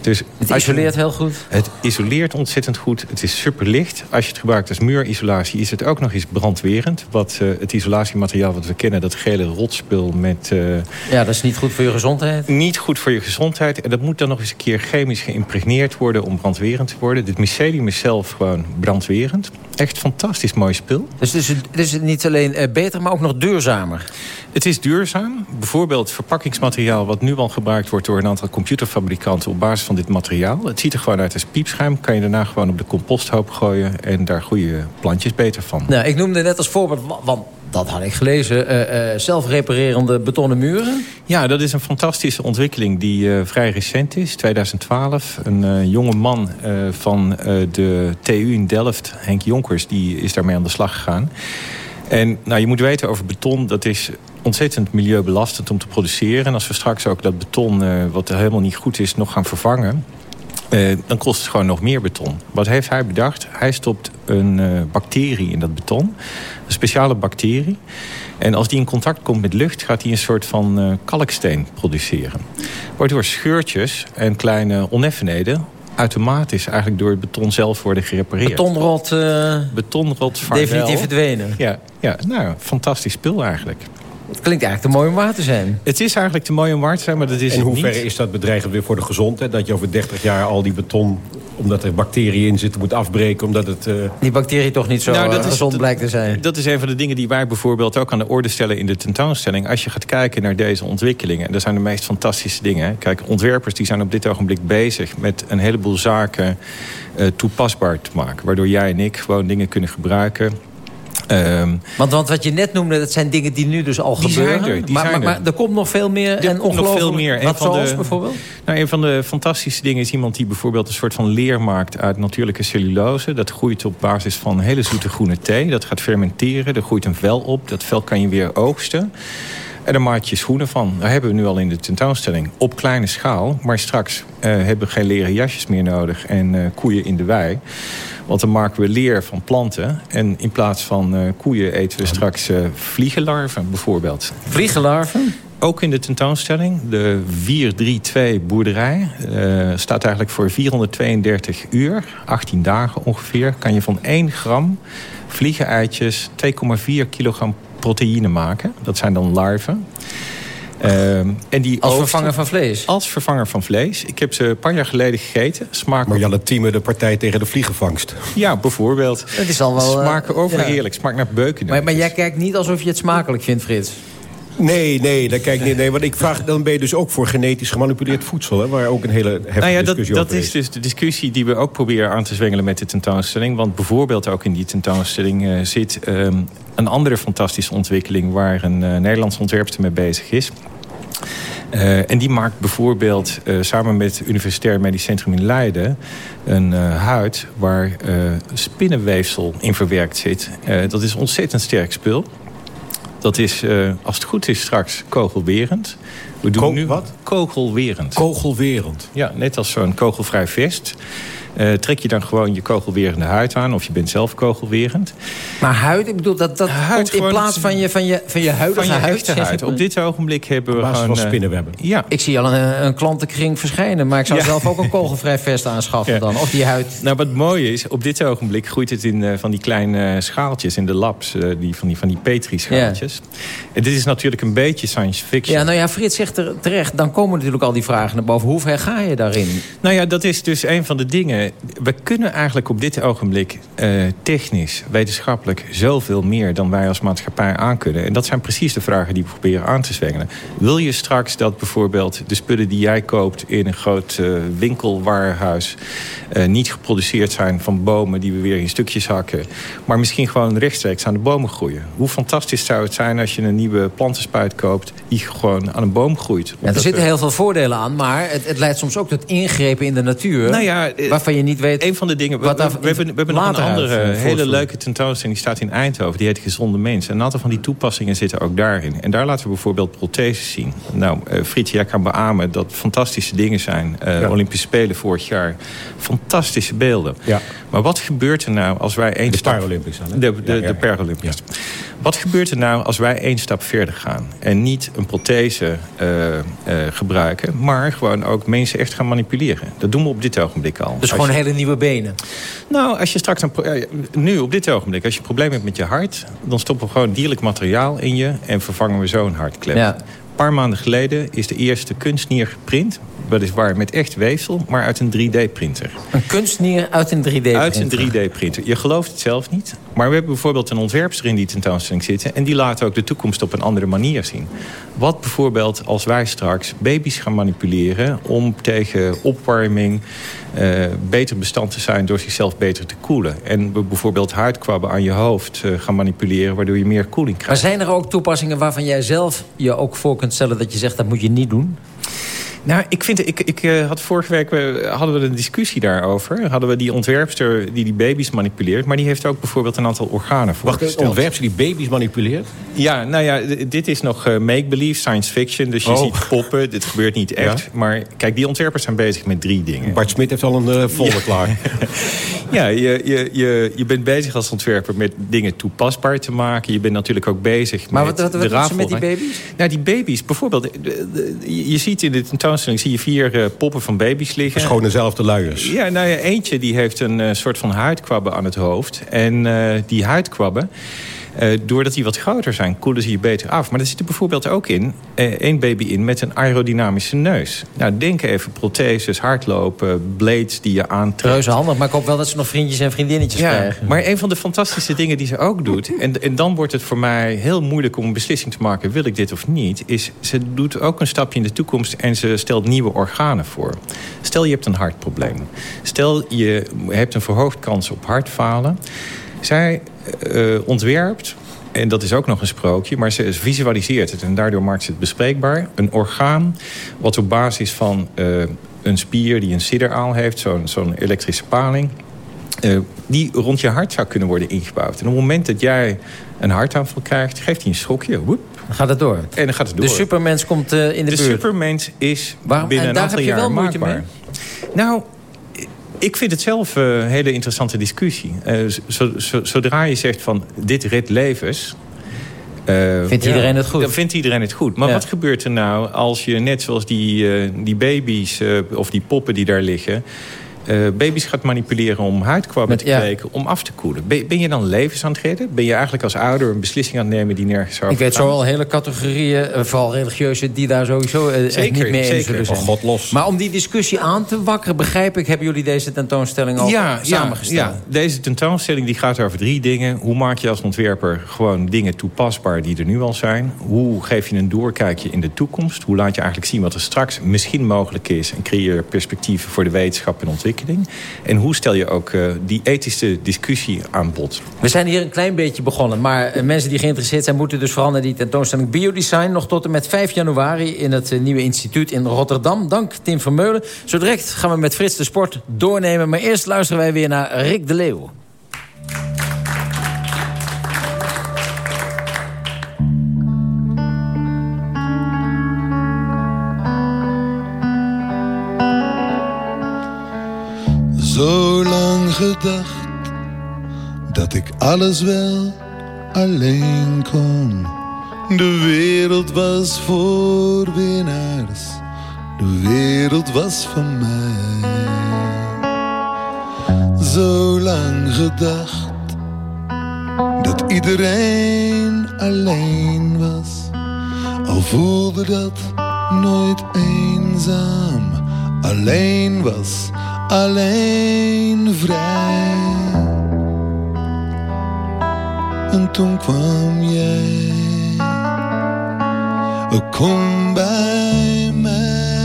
Dus Het je- isoleert heel goed. Het isoleert ontzettend goed. Het is superlicht. Als je het gebruikt als muurisolatie is het ook nog eens brandwerend. Wat eh, het isolatiemateriaal wat we kennen, dat gele rotspul met... eh, Ja, dat is niet goed voor je gezondheid. niet goed voor je gezondheid. En dat moet dan nog eens een keer chemisch geïmpregneerd worden om brandwerend te worden. Dit mycelium is zelf gewoon brandwerend. Echt fantastisch mooi spul. Dus het is, het is niet alleen eh, beter, maar ook nog duurzamer. Het is duurzaam. Bijvoorbeeld verpakkingsmateriaal wat nu al gebruikt wordt door een aantal computerfabrikanten op basis van dit materiaal. Het ziet er gewoon uit als piepschuim. Kan je daarna gewoon op de composthoop gooien en daar groeien plantjes beter van. Nou, ik noemde net als voorbeeld, wa- want dat had ik gelezen... eh, eh, zelfreparerende betonnen muren. Ja, dat is een fantastische ontwikkeling die eh, vrij recent is. 2012. Een jonge man van de TU in Delft, Henk Jonkers, die is daarmee aan de slag gegaan. En nou, je moet weten over beton, dat is ontzettend milieubelastend om te produceren. En als we straks ook dat beton, wat helemaal niet goed is, nog gaan vervangen... dan kost het gewoon nog meer beton. Wat heeft hij bedacht? Hij stopt een bacterie in dat beton. Een speciale bacterie. En als die in contact komt met lucht... gaat die een soort van eh, kalksteen produceren. Waardoor scheurtjes en kleine oneffenheden... automatisch eigenlijk door het beton zelf worden gerepareerd. Betonrot eh, Betonrot vaarwel. definitief verdwenen. Ja, ja, nou, fantastisch spul eigenlijk. Het klinkt eigenlijk te mooi om waar te zijn. Het is eigenlijk te mooi om waar te zijn, maar dat is In hoeverre is dat bedreigend weer voor de gezondheid? Dat je over 30 jaar al die beton, omdat er bacteriën in zitten, moet afbreken. Omdat het, eh, Die bacterie toch niet zo Nou, dat eh, is- gezond blijkt te zijn. Dat is een van de dingen die wij bijvoorbeeld ook aan de orde stellen in de tentoonstelling. Als je gaat kijken naar deze ontwikkelingen, en dat zijn de meest fantastische dingen. Kijk, ontwerpers die zijn op dit ogenblik bezig met een heleboel zaken eh, toepasbaar te maken. Waardoor jij en ik gewoon dingen kunnen gebruiken. Ehm, Want, want wat je net noemde, dat zijn dingen die nu dus al gebeuren. er, die maar, zijn maar, er. maar er komt nog veel meer Er en komt nog ongelooflijk. veel meer. Wat van zoals de- bijvoorbeeld? Nou, een van de fantastische dingen is iemand die bijvoorbeeld een soort van leer maakt uit natuurlijke cellulose. Dat groeit op basis van hele zoete groene thee. Dat gaat fermenteren, er groeit een vel op. Dat vel kan je weer oogsten. En daar maak je schoenen van. Dat hebben we nu al in de tentoonstelling. Op kleine schaal. Maar straks eh, hebben we geen leren jasjes meer nodig. En eh, koeien in de wei. Want dan maken we leer van planten. En in plaats van eh, koeien eten we straks vliegenlarven bijvoorbeeld. Vliegenlarven? Ook in de tentoonstelling. De 432 boerderij staat eigenlijk voor 432 uur. 18 dagen ongeveer. Kan je van 1 gram vliegeneitjes 2,4 kilogram proteïne maken. Dat zijn dan larven. Ehm, en die Als oogsten- vervanger van vlees? Als vervanger van vlees. Ik heb ze een paar jaar geleden gegeten. Smaken... Marianne Thieme, de partij tegen de vliegenvangst. Ja, bijvoorbeeld. Het is al wel... eh, Smaken overheerlijk. Smaakt naar beuken. Maar, maar jij kijkt niet alsof je het smakelijk vindt, Frits. Nee, nee, dat kijk ik niet. Nee, want ik vraag, dan ben je dus ook voor genetisch gemanipuleerd voedsel. Hè, waar ook een hele heftige Nou ja, dat, discussie dat is dus de discussie die we ook proberen aan te zwengelen met de tentoonstelling. Want bijvoorbeeld ook in die tentoonstelling eh, zit ehm, een andere fantastische ontwikkeling... waar een eh, Nederlandse ontwerpster mee bezig is. Eh, en die maakt bijvoorbeeld samen met het Universitair Medisch Centrum in Leiden... een huid waar spinnenweefsel in verwerkt zit. Dat is ontzettend sterk spul. Dat is, eh, als het goed is, straks kogelwerend. We doen nu wat? Kogelwerend. Kogelwerend. Ja, net als zo'n kogelvrij vest. Eh, trek je dan gewoon je kogelwerende huid aan... of je bent zelf kogelwerend. Maar huid, ik bedoel, dat, dat komt in plaats van je, van je, van je huidige Van je huid. huid. Op dit ogenblik hebben we gewoon... van eh, spinnenwebben. Ja. Ik zie al een, een klantenkring verschijnen, maar ik zou Ja. zelf ook een kogelvrij vest aanschaffen Ja. dan. Of die huid. Nou, wat mooi is, op dit ogenblik groeit het in eh, van die kleine schaaltjes in de labs. die, van die, van die Petri-schaaltjes. En dit is natuurlijk een beetje science fiction. Ja, nou ja, Frits zegt er terecht, dan komen natuurlijk al die vragen naar boven. Hoe ver ga je daarin? Nou ja, dat is dus een van de dingen. we kunnen eigenlijk op dit ogenblik eh, technisch, wetenschappelijk... zoveel meer dan wij als maatschappij aankunnen. En dat zijn precies de vragen die we proberen aan te zwengelen. Wil je straks dat bijvoorbeeld de spullen die jij koopt... in een groot uh, niet geproduceerd zijn van bomen... die we weer in stukjes hakken... maar misschien gewoon rechtstreeks aan de bomen groeien? Hoe fantastisch zou het zijn als je een nieuwe plantenspuit koopt... die gewoon aan een boom groeit? Ja, er zitten heel veel voordelen aan, maar het, het leidt soms ook tot ingrepen in de natuur... Nou ja, waarvan je niet weet een van de dingen, we, we, we, hebben, we hebben nog een andere hele leuke tentoonstelling... die staat in Eindhoven, die heet Gezonde Mens. En een aantal van die toepassingen zitten ook daarin. En daar laten we bijvoorbeeld protheses zien. Nou, uh, jij kan beamen dat fantastische dingen zijn. Uh, ja. Olympische Spelen vorig jaar. Fantastische beelden. Ja. Maar wat gebeurt er nou als wij één de stap... Paralympics dan, De, de, de Paralympics. Wat gebeurt er nou als wij één stap verder gaan? En niet een prothese uh, uh, gebruiken... maar gewoon ook mensen echt gaan manipuleren. Dat doen we op dit ogenblik al. Dus gewoon je... hele nieuwe benen? Nou, als je straks... Een uh, nu, op dit ogenblik, als je een probleem hebt met je hart... dan stoppen we gewoon dierlijk materiaal in je... en vervangen we zo een hartklep. Ja. Een paar maanden geleden is de eerste kunstnier geprint weliswaar met echt weefsel, maar uit een 3D-printer. Een kunstnier uit een 3D-printer? Uit een 3D-printer. Je gelooft het zelf niet. Maar we hebben bijvoorbeeld een ontwerpster in die tentoonstelling zitten... en die laat ook de toekomst op een andere manier zien. Wat bijvoorbeeld als wij straks baby's gaan manipuleren... om tegen opwarming uh, beter bestand te zijn door zichzelf beter te koelen. En we bijvoorbeeld huidkwabben aan je hoofd uh, gaan manipuleren... waardoor je meer koeling krijgt. Maar zijn er ook toepassingen waarvan jij zelf je ook voor kunt stellen... dat je zegt dat moet je niet doen? Nou, ik vind, ik, ik uh, had vorige week we, hadden we een discussie daarover. Hadden we die ontwerpster die die baby's manipuleert, maar die heeft ook bijvoorbeeld een aantal organen voorgesteld. Wacht, een ontwerpster die baby's manipuleert? Ja, nou ja, dit is nog uh, make-believe, science fiction. Dus je oh. ziet poppen, dit gebeurt niet echt. Ja? Maar kijk, die ontwerpers zijn bezig met drie dingen. Bart Smit heeft al een uh, folder ja. klaar. ja, je, je, je, je bent bezig als ontwerper met dingen toepasbaar te maken. Je bent natuurlijk ook bezig maar met wat, wat, wat de rafel. met die baby's? Nou, die baby's, bijvoorbeeld, je ziet in de tentoonstelling zie je vier uh, poppen van baby's liggen. Gewoon dezelfde luiers. Ja, nou ja, eentje die heeft een uh, soort van huidkwabben aan het hoofd. En uh, die huidkwabben... Uh, doordat die wat groter zijn, koelen ze je beter af. Maar er zit er bijvoorbeeld ook in, uh, één baby in met een aerodynamische neus. Nou, denk even protheses, hardlopen, blades die je aantrekt. Reuze handig, maar ik hoop wel dat ze nog vriendjes en vriendinnetjes ja, krijgen. Maar een van de fantastische dingen die ze ook doet... En, en dan wordt het voor mij heel moeilijk om een beslissing te maken... wil ik dit of niet, is ze doet ook een stapje in de toekomst... en ze stelt nieuwe organen voor. Stel je hebt een hartprobleem. Stel je hebt een verhoogd kans op hartfalen... Zij uh, ontwerpt, en dat is ook nog een sprookje... maar ze visualiseert het en daardoor maakt ze het bespreekbaar. Een orgaan wat op basis van uh, een spier die een sidderaal heeft... zo'n zo elektrische paling... Uh, die rond je hart zou kunnen worden ingebouwd. En op het moment dat jij een hartaanval krijgt... geeft hij een schokje, woep, dan gaat het door. En dan gaat het door. De supermens komt uh, in de, de buurt. De supermens is Waarom? binnen een aantal jaar maakbaar. Mee? Nou, ik vind het zelf een hele interessante discussie. Zo, zodra je zegt van dit redt levens... Uh, vindt ja, iedereen het goed? Dan vindt iedereen het goed. Maar ja. wat gebeurt er nou als je net zoals die, die baby's of die poppen die daar liggen... Uh, baby's gaat manipuleren om huidkwabben te kweken, ja. om af te koelen. Ben, ben, je dan levens aan het redden? Ben je eigenlijk als ouder een beslissing aan het nemen die nergens over Ik weet zo al hele categorieën, uh, vooral religieuze, die daar sowieso uh, zeker, niet mee eens zullen zijn. Oh, God los. Maar om die discussie aan te wakkeren, begrijp ik, hebben jullie deze tentoonstelling al ja, samengesteld? Ja, ja, deze tentoonstelling die gaat over drie dingen. Hoe maak je als ontwerper gewoon dingen toepasbaar die er nu al zijn? Hoe geef je een doorkijkje in de toekomst? Hoe laat je eigenlijk zien wat er straks misschien mogelijk is? En creëer perspectieven voor de wetenschap en ontwikkeling? En hoe stel je ook uh, die ethische discussie aan bod? We zijn hier een klein beetje begonnen. Maar uh, mensen die geïnteresseerd zijn... moeten dus vooral die tentoonstelling Biodesign... nog tot en met 5 januari in het uh, nieuwe instituut in Rotterdam. Dank Tim Vermeulen. Zo direct gaan we met Frits de Sport doornemen. Maar eerst luisteren wij weer naar Rick de Leeuw. Zo lang gedacht dat ik alles wel alleen kon. De wereld was voor winnaars, de wereld was van mij. Zo lang gedacht dat iedereen alleen was, al voelde dat nooit eenzaam, alleen was alleen vrij. En toen kwam jij. Kom bij mij.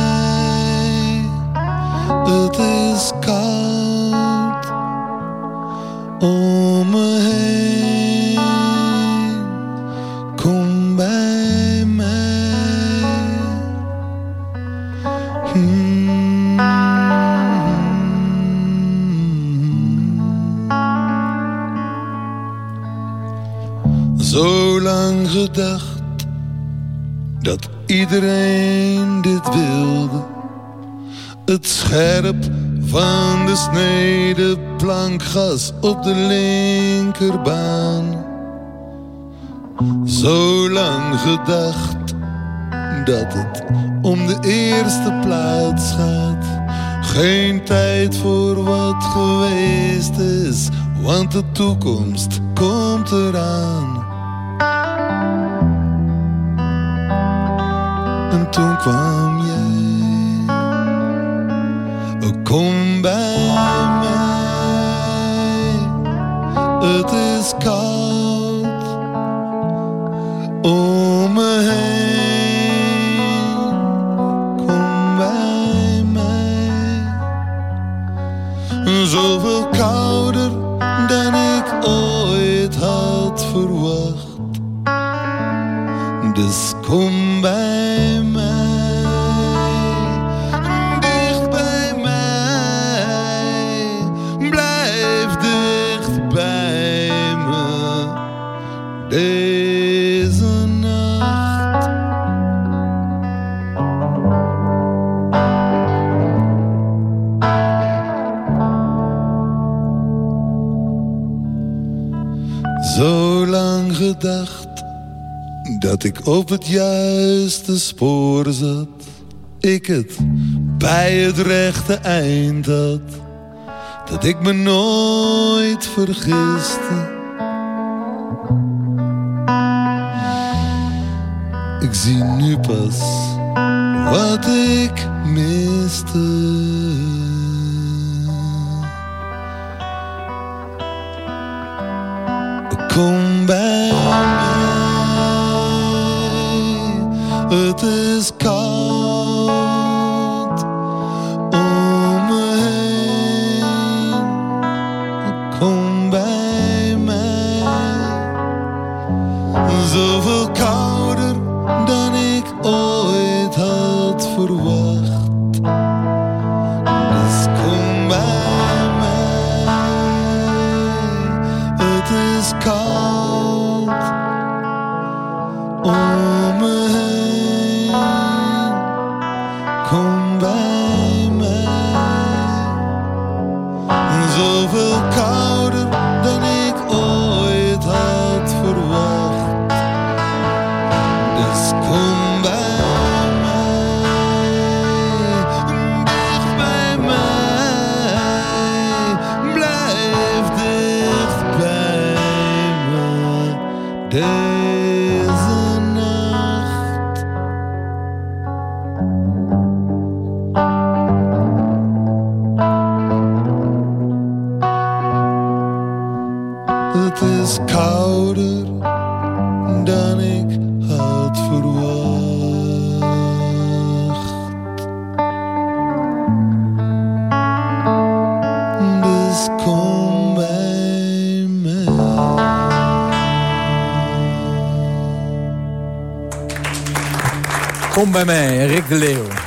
Het is gedacht dat iedereen dit wilde. Het scherp van de snede plankgas op de linkerbaan. Zo lang gedacht dat het om de eerste plaats gaat. Geen tijd voor wat geweest is, want de toekomst komt eraan. Toen kwam jij. Kom bij mij. Het is koud gedacht dat ik op het juiste spoor zat. Ik het bij het rechte eind had. Dat ik me nooit vergiste. Ik zie nu pas wat ik miste. Kom bij Het is koud Het is kouder dan ik had verwacht. Dus kom bij mij. Kom bij mij, Rick de Leeuw.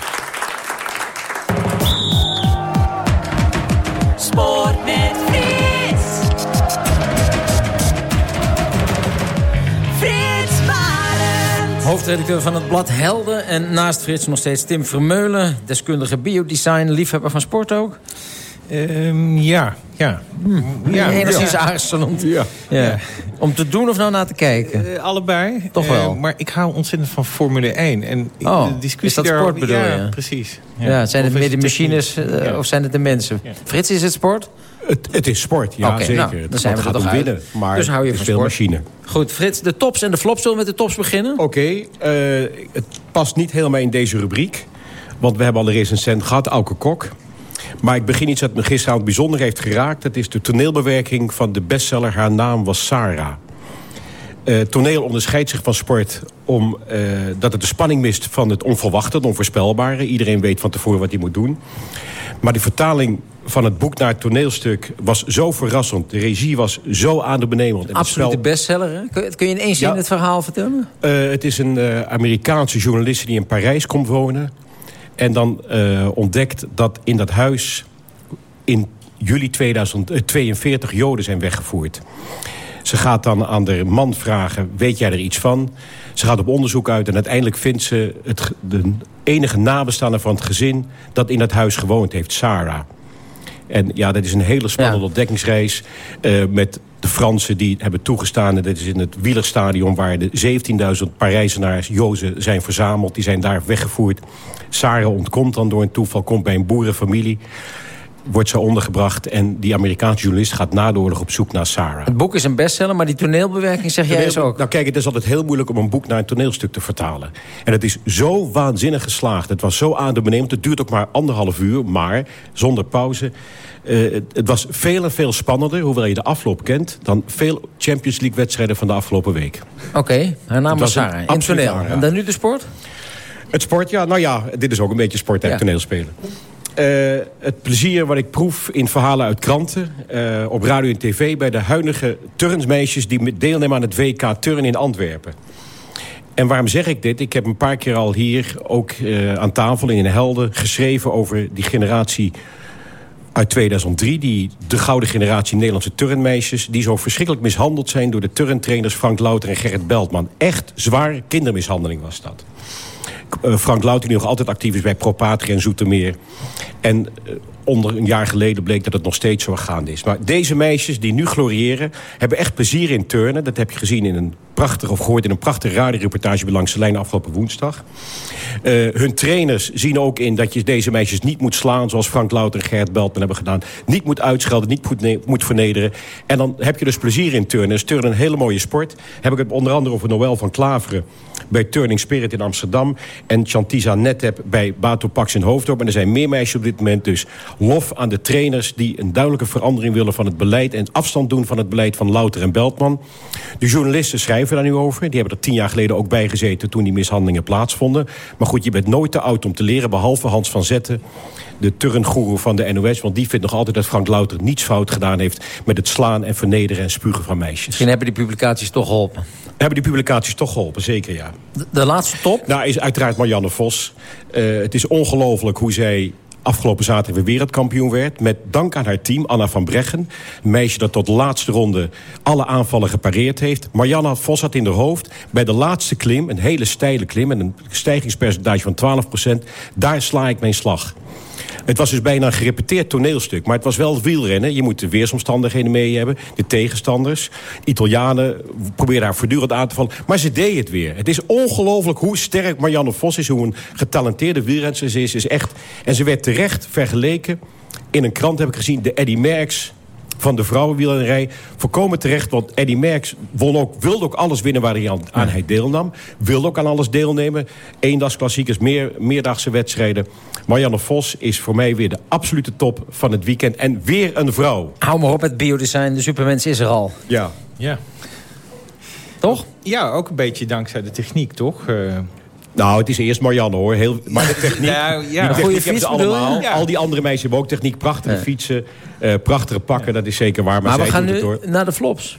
Hoofdredacteur van het blad Helden. En naast Frits nog steeds Tim Vermeulen. Deskundige biodesign, liefhebber van sport ook. Ehm, ja, ja. Ja, enigszins ja. aarzelend. Ja. Ja. Om te doen of nou naar te kijken? Eh, allebei. Toch wel? Eh, maar ik hou ontzettend van Formule 1. En ik- Oh, de discussie is dat sport bedoel ja, je? precies. Ja, zijn het Of meer de machines Ja. of zijn het de mensen? Frits, is het sport? Het, het is sport, ja zeker. nou, zijn we gaat toch uit. winnen, maar dus hou je van machine. Goed, Frits, de tops en de flops. Zullen we met de tops beginnen? Oké, eh, het past niet helemaal in deze rubriek. Want we hebben al een recensent gehad, Auke Kok. Maar ik begin iets dat me gisteravond bijzonder heeft geraakt. Dat is de toneelbewerking van de bestseller Haar naam was Sarah. Uh, toneel onderscheidt zich van sport omdat uh, dat het de spanning mist van het onverwachte, het onvoorspelbare. Iedereen weet van tevoren wat hij moet doen. Maar de vertaling van het boek naar het toneelstuk was zo verrassend. De regie was zo adembenemend. Absolute spel... bestseller, hè? Kun, kun je in één zin ja. het verhaal vertellen? Uh, het is een uh, Amerikaanse journalist die in Parijs komt wonen. En dan uh, ontdekt dat in dat huis in juli 2042 Joden zijn weggevoerd. Ze gaat dan aan de man vragen, weet jij er iets van? Ze gaat op onderzoek uit en uiteindelijk vindt ze het, de enige nabestaande van het gezin... dat in dat huis gewoond heeft, Sarah. En ja, dat is een hele spannende ja. ontdekkingsreis... Uh, met de Fransen die hebben toegestaan. Dat is in het Wielerstadion waar de 17.000 Parijzenaars, Jozen, zijn verzameld. Die zijn daar weggevoerd. Sarah ontkomt dan door een toeval, komt bij een boerenfamilie wordt zo ondergebracht. En die Amerikaanse journalist gaat na de oorlog op zoek naar Sarah. Het boek is een bestseller, maar die toneelbewerking zeg jij eens ook. Nou kijk, het is altijd heel moeilijk om een boek naar een toneelstuk te vertalen. En het is zo waanzinnig geslaagd. Het was zo adembenemend. Het duurt ook maar anderhalf uur, maar zonder pauze. Uh, het, het, was veel en veel spannender, hoewel je de afloop kent... dan veel Champions League wedstrijden van de afgelopen week. Oké, okay, haar naam was Sarah. In toneel. En dan nu de sport? Het sport, ja, nou ja, dit is ook een beetje sport en ja. toneelspelen. Uh, het plezier wat ik proef in verhalen uit kranten... Uh, op radio en tv bij de huidige turnsmeisjes... die deelnemen aan het WK Turn in Antwerpen. En waarom zeg ik dit? Ik heb een paar keer al hier, ook uh, aan tafel in Helden... geschreven over die generatie uit 2003. Die, de gouden generatie Nederlandse turnmeisjes... die zo verschrikkelijk mishandeld zijn door de turntrainers Frank Louter en Gerrit Beltman. Echt zwaar kindermishandeling was dat. Frank Louter, die nog altijd actief is bij Propatria en Zoetermeer. En uh, onder een jaar geleden bleek dat het nog steeds zo gaande is. Maar deze meisjes die nu gloriëren... hebben echt plezier in turnen. Dat heb je gezien in een prachtige, of gehoord in een prachtige radioreportage... bij Langs de Lijn afgelopen woensdag. Uh, hun trainers zien ook in dat je deze meisjes niet moet slaan... zoals Frank Louter en Gert Beltman hebben gedaan. Niet moet uitschelden, niet moet, vernederen. En dan heb je dus plezier in turnen. Is turnen een hele mooie sport. Heb ik het onder andere over Noël van Klaveren... bij Turning Spirit in Amsterdam. En Chantisa Netep bij Bato Pax in Hoofddorp. En er zijn meer meisjes op dit moment. Dus lof aan de trainers die een duidelijke verandering willen van het beleid... en afstand doen van het beleid van Louter en Beltman. De journalisten schrijven daar nu over. Die hebben er tien jaar geleden ook bij gezeten toen die mishandelingen plaatsvonden. Maar goed, je bent nooit te oud om te leren, behalve Hans van Zetten de turngoeroe van de NOS. Want die vindt nog altijd dat Frank Louter niets fout gedaan heeft... met het slaan en vernederen en spugen van meisjes. Misschien hebben die publicaties toch geholpen. Hebben die publicaties toch geholpen, zeker ja. De, de laatste top? Nou, is uiteraard Marianne Vos. Uh, het is ongelooflijk hoe zij afgelopen zaterdag weer wereldkampioen werd. Met dank aan haar team, Anna van Breggen. Een meisje dat tot de laatste ronde alle aanvallen gepareerd heeft. Marianne Vos had in haar hoofd bij de laatste klim... een hele steile klim en een stijgingspercentage van 12% daar sla ik mijn slag. Het was dus bijna een gerepeteerd toneelstuk. Maar het was wel wielrennen. Je moet de weersomstandigheden mee hebben. De tegenstanders. Italianen proberen haar voortdurend aan te vallen. Maar ze deed het weer. Het is ongelooflijk hoe sterk Marianne Vos is. Hoe een getalenteerde wielrenster ze is. is echt. En ze werd terecht vergeleken. In een krant heb ik gezien de Eddy Merckx van de vrouwenwielerij. Voorkomen terecht, want Eddy Merckx won ook, wilde ook alles winnen waar hij aan, aan hij deelnam. Wilde ook aan alles deelnemen. Eendagsklassiekers, meer, meerdagse wedstrijden. Marianne Vos is voor mij weer de absolute top van het weekend. En weer een vrouw. Hou maar op met biodesign, de supermens is er al. Ja. Ja. Toch? Ja, ook een beetje dankzij de techniek, toch? Uh... Nou, het is eerst Marianne hoor. Heel, maar de techniek, nou, ja. die techniek hebben ze allemaal. Ja. Al die andere meisjes hebben ook techniek. Prachtige ja. fietsen, uh, prachtige pakken, dat is zeker waar. Maar, maar we gaan nu door. naar de flops.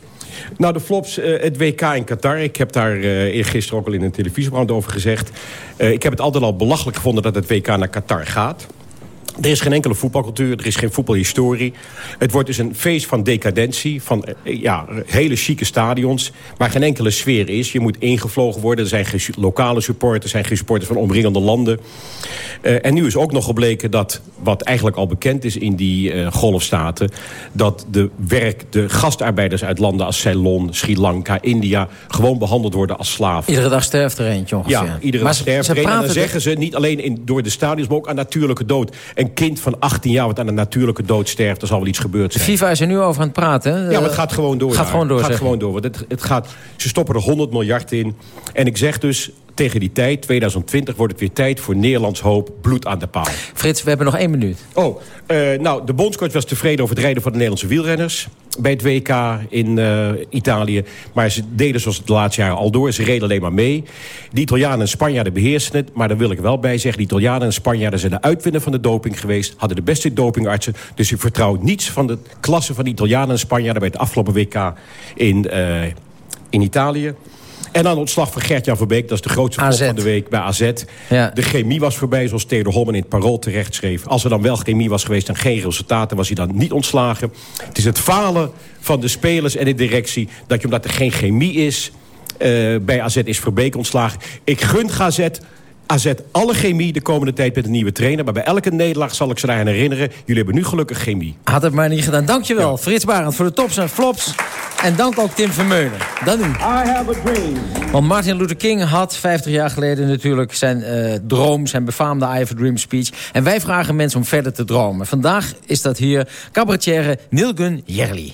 Nou, de flops, uh, het WK in Qatar. Ik heb daar uh, eergisteren ook al in een televisieprogramma over gezegd. Uh, ik heb het altijd al belachelijk gevonden dat het WK naar Qatar gaat. Er is geen enkele voetbalcultuur, er is geen voetbalhistorie. Het wordt dus een feest van decadentie, van ja, hele chique stadions... waar geen enkele sfeer is. Je moet ingevlogen worden, er zijn geen lokale supporters... er zijn geen supporters van omringende landen. Uh, en nu is ook nog gebleken dat, wat eigenlijk al bekend is in die uh, golfstaten... dat de werk, de gastarbeiders uit landen als Ceylon, Sri Lanka, India... gewoon behandeld worden als slaven. Iedere dag sterft er eentje ongeveer. Ja, iedere maar dag sterft er een. En dan zeggen ze niet alleen in, door de stadions, maar ook aan natuurlijke dood... En een kind van 18 jaar wat aan een natuurlijke dood sterft... er zal wel iets gebeurd zijn. FIFA is er nu over aan het praten. Hè? Ja, maar het gaat gewoon door. Gaat ja. gewoon door, gaat gewoon door. Want het, het gaat, ze stoppen er 100 miljard in. En ik zeg dus, tegen die tijd, 2020, wordt het weer tijd voor Nederlands hoop bloed aan de paal. Frits, we hebben nog één minuut. Oh, eh, nou, de bondscoach was tevreden over het rijden van de Nederlandse wielrenners... bij het WK in eh, Italië. Maar ze deden zoals het de laatste jaren al door. Ze reden alleen maar mee. De Italianen en Spanjaarden beheersen het. Maar daar wil ik wel bij zeggen... de Italianen en Spanjaarden zijn de uitwinder van de doping geweest... hadden de beste dopingartsen. Dus ik vertrouw niets van de klasse van de Italianen en Spanjaarden... bij het afgelopen WK in, eh, in Italië. En dan ontslag van Gert-Jan Verbeek. Dat is de grootste flop van de week bij AZ. De chemie was voorbij, zoals Theodor Holman in het Parool terecht schreef. Als er dan wel chemie was geweest en geen resultaten... was hij dan niet ontslagen. Het is het falen van de spelers en de directie... dat je omdat er geen chemie is... eh, bij AZ is Verbeek ontslagen. Ik gun AZ AZ alle chemie de komende tijd met een nieuwe trainer. Maar bij elke nederlaag zal ik ze daaraan herinneren... jullie hebben nu gelukkig chemie. Had het maar niet gedaan. Dankjewel, Frits Barend, voor de tops en flops. En dank ook Tim Vermeulen. Dan nu. I have a dream. Want Martin Luther King had 50 jaar geleden natuurlijk zijn eh, droom... zijn befaamde I have a dream speech. En wij vragen mensen om verder te dromen. Vandaag is dat hier cabaretière Nilgun Jerli.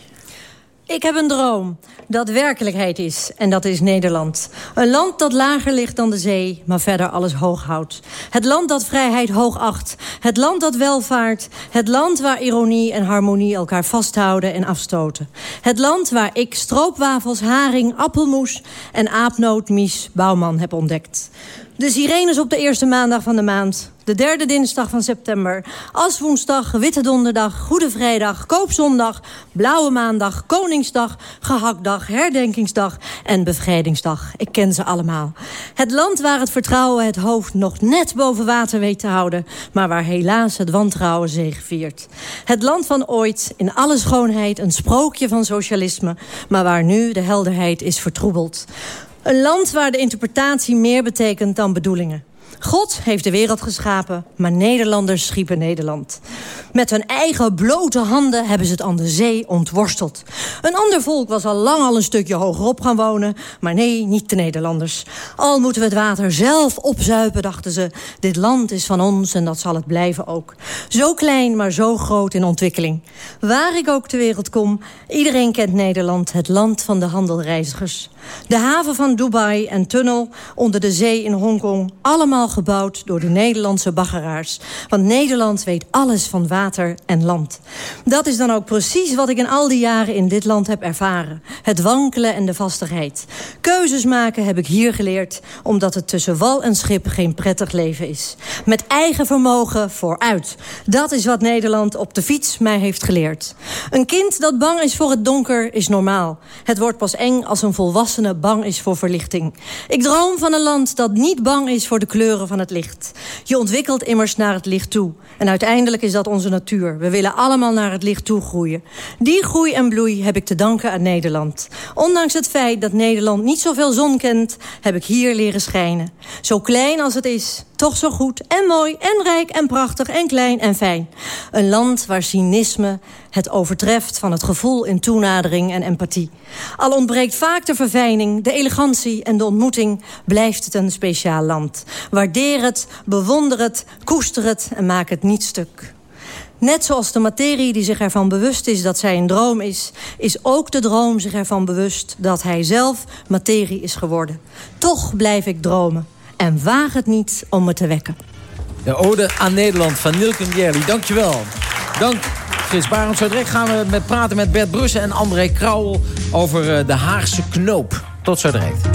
Ik heb een droom dat werkelijkheid is. En dat is Nederland. Een land dat lager ligt dan de zee, maar verder alles hoog houdt. Het land dat vrijheid hoog acht. Het land dat welvaart. Het land waar ironie en harmonie elkaar vasthouden en afstoten. Het land waar ik stroopwafels, haring, appelmoes... en aapnootmies Bouwman heb ontdekt. De sirenes op de eerste maandag van de maand. De derde dinsdag van september. Aswoensdag, Witte Donderdag, Goede Vrijdag, Koopzondag... Blauwe Maandag, Koningsdag, Gehaktdag, Herdenkingsdag en Bevrijdingsdag. Ik ken ze allemaal. Het land waar het vertrouwen het hoofd nog net boven water weet te houden... maar waar helaas het wantrouwen zegeviert. Het land van ooit, in alle schoonheid een sprookje van socialisme... maar waar nu de helderheid is vertroebeld. Een land waar de interpretatie meer betekent dan bedoelingen. God heeft de wereld geschapen, maar Nederlanders schiepen Nederland. Met hun eigen blote handen hebben ze het aan de zee ontworsteld. Een ander volk was al lang al een stukje hogerop gaan wonen... maar nee, niet de Nederlanders. Al moeten we het water zelf opzuipen, dachten ze. Dit land is van ons en dat zal het blijven ook. Zo klein, maar zo groot in ontwikkeling. Waar ik ook ter wereld kom, iedereen kent Nederland... het land van de handelreizigers. De haven van Dubai en tunnel onder de zee in Hongkong... allemaal gebouwd door de Nederlandse baggeraars. Want Nederland weet alles van water en land. Dat is dan ook precies wat ik in al die jaren in dit land heb ervaren. Het wankelen en de vastigheid. Keuzes maken heb ik hier geleerd... omdat het tussen wal en schip geen prettig leven is. Met eigen vermogen vooruit. Dat is wat Nederland op de fiets mij heeft geleerd. Een kind dat bang is voor het donker is normaal. Het wordt pas eng als een bang is voor verlichting. Ik droom van een land dat niet bang is voor de kleuren van het licht. Je ontwikkelt immers naar het licht toe. En uiteindelijk is dat onze natuur. We willen allemaal naar het licht toe groeien. Die groei en bloei heb ik te danken aan Nederland. Ondanks het feit dat Nederland niet zoveel zon kent... heb ik hier leren schijnen. Zo klein als het is, toch zo goed en mooi en rijk en prachtig en klein en fijn. Een land waar cynisme het overtreft van het gevoel in toenadering en empathie. Al ontbreekt vaak de verfijning, de elegantie en de ontmoeting... blijft het een speciaal land. Waardeer het, bewonder het, koester het en maak het niet stuk. Net zoals de materie die zich ervan bewust is dat zij een droom is... is ook de droom zich ervan bewust dat hij zelf materie is geworden. Toch blijf ik dromen en waag het niet om me te wekken. De ode aan Nederland van Nilken Jerli. Dankjewel. Dank Frits Barend. Zo direct gaan we met praten met Bert Brussen en André Krauwel... over eh, de Haagse knoop. Tot zo direct.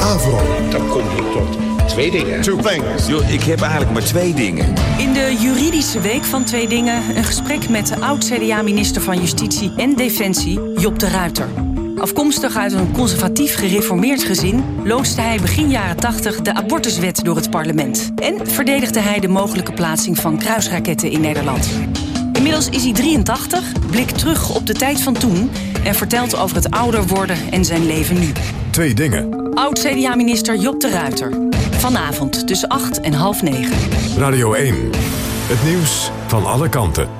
Avro. Dan kom je tot twee dingen. Two things. Yo, ik heb eigenlijk maar twee dingen. In de juridische week van Twee Dingen... een gesprek met de oud-CDA-minister van Justitie en Defensie, Job de Ruiter. Afkomstig uit een conservatief gereformeerd gezin... loodste hij begin jaren 80 de abortuswet door het parlement. En verdedigde hij de mogelijke plaatsing van kruisraketten in Nederland. Inmiddels is hij 83, blikt terug op de tijd van toen... en vertelt over het ouder worden en zijn leven nu. Twee dingen. Oud-CDA-minister Job de Ruiter. Vanavond tussen 8 en half 9. Radio 1. Het nieuws van alle kanten.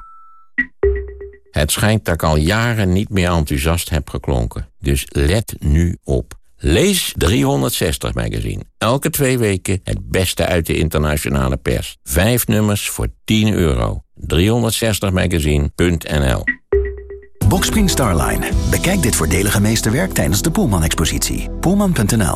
Het schijnt dat ik al jaren niet meer enthousiast heb geklonken. Dus let nu op. Lees 360 Magazine. Elke twee weken het beste uit de internationale pers. Vijf nummers voor 10 euro. 360magazine.nl Boxspring Starline. Bekijk dit voordelige meesterwerk tijdens de Poelman-expositie. Poelman.nl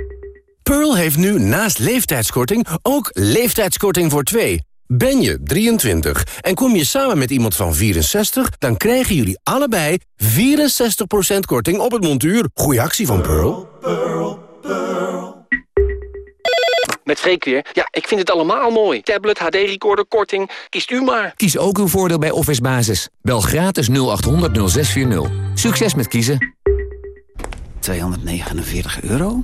Pearl heeft nu naast leeftijdskorting ook leeftijdskorting voor twee. Ben je 23 en kom je samen met iemand van 64... dan krijgen jullie allebei 64% korting op het montuur. Goeie actie van Pearl. Met Freek weer. Ja, ik vind het allemaal mooi. Tablet, HD-recorder, korting. Kiest u maar. Kies ook uw voordeel bij Office Basis. Bel gratis 0800 0640. Succes met kiezen. 249 euro?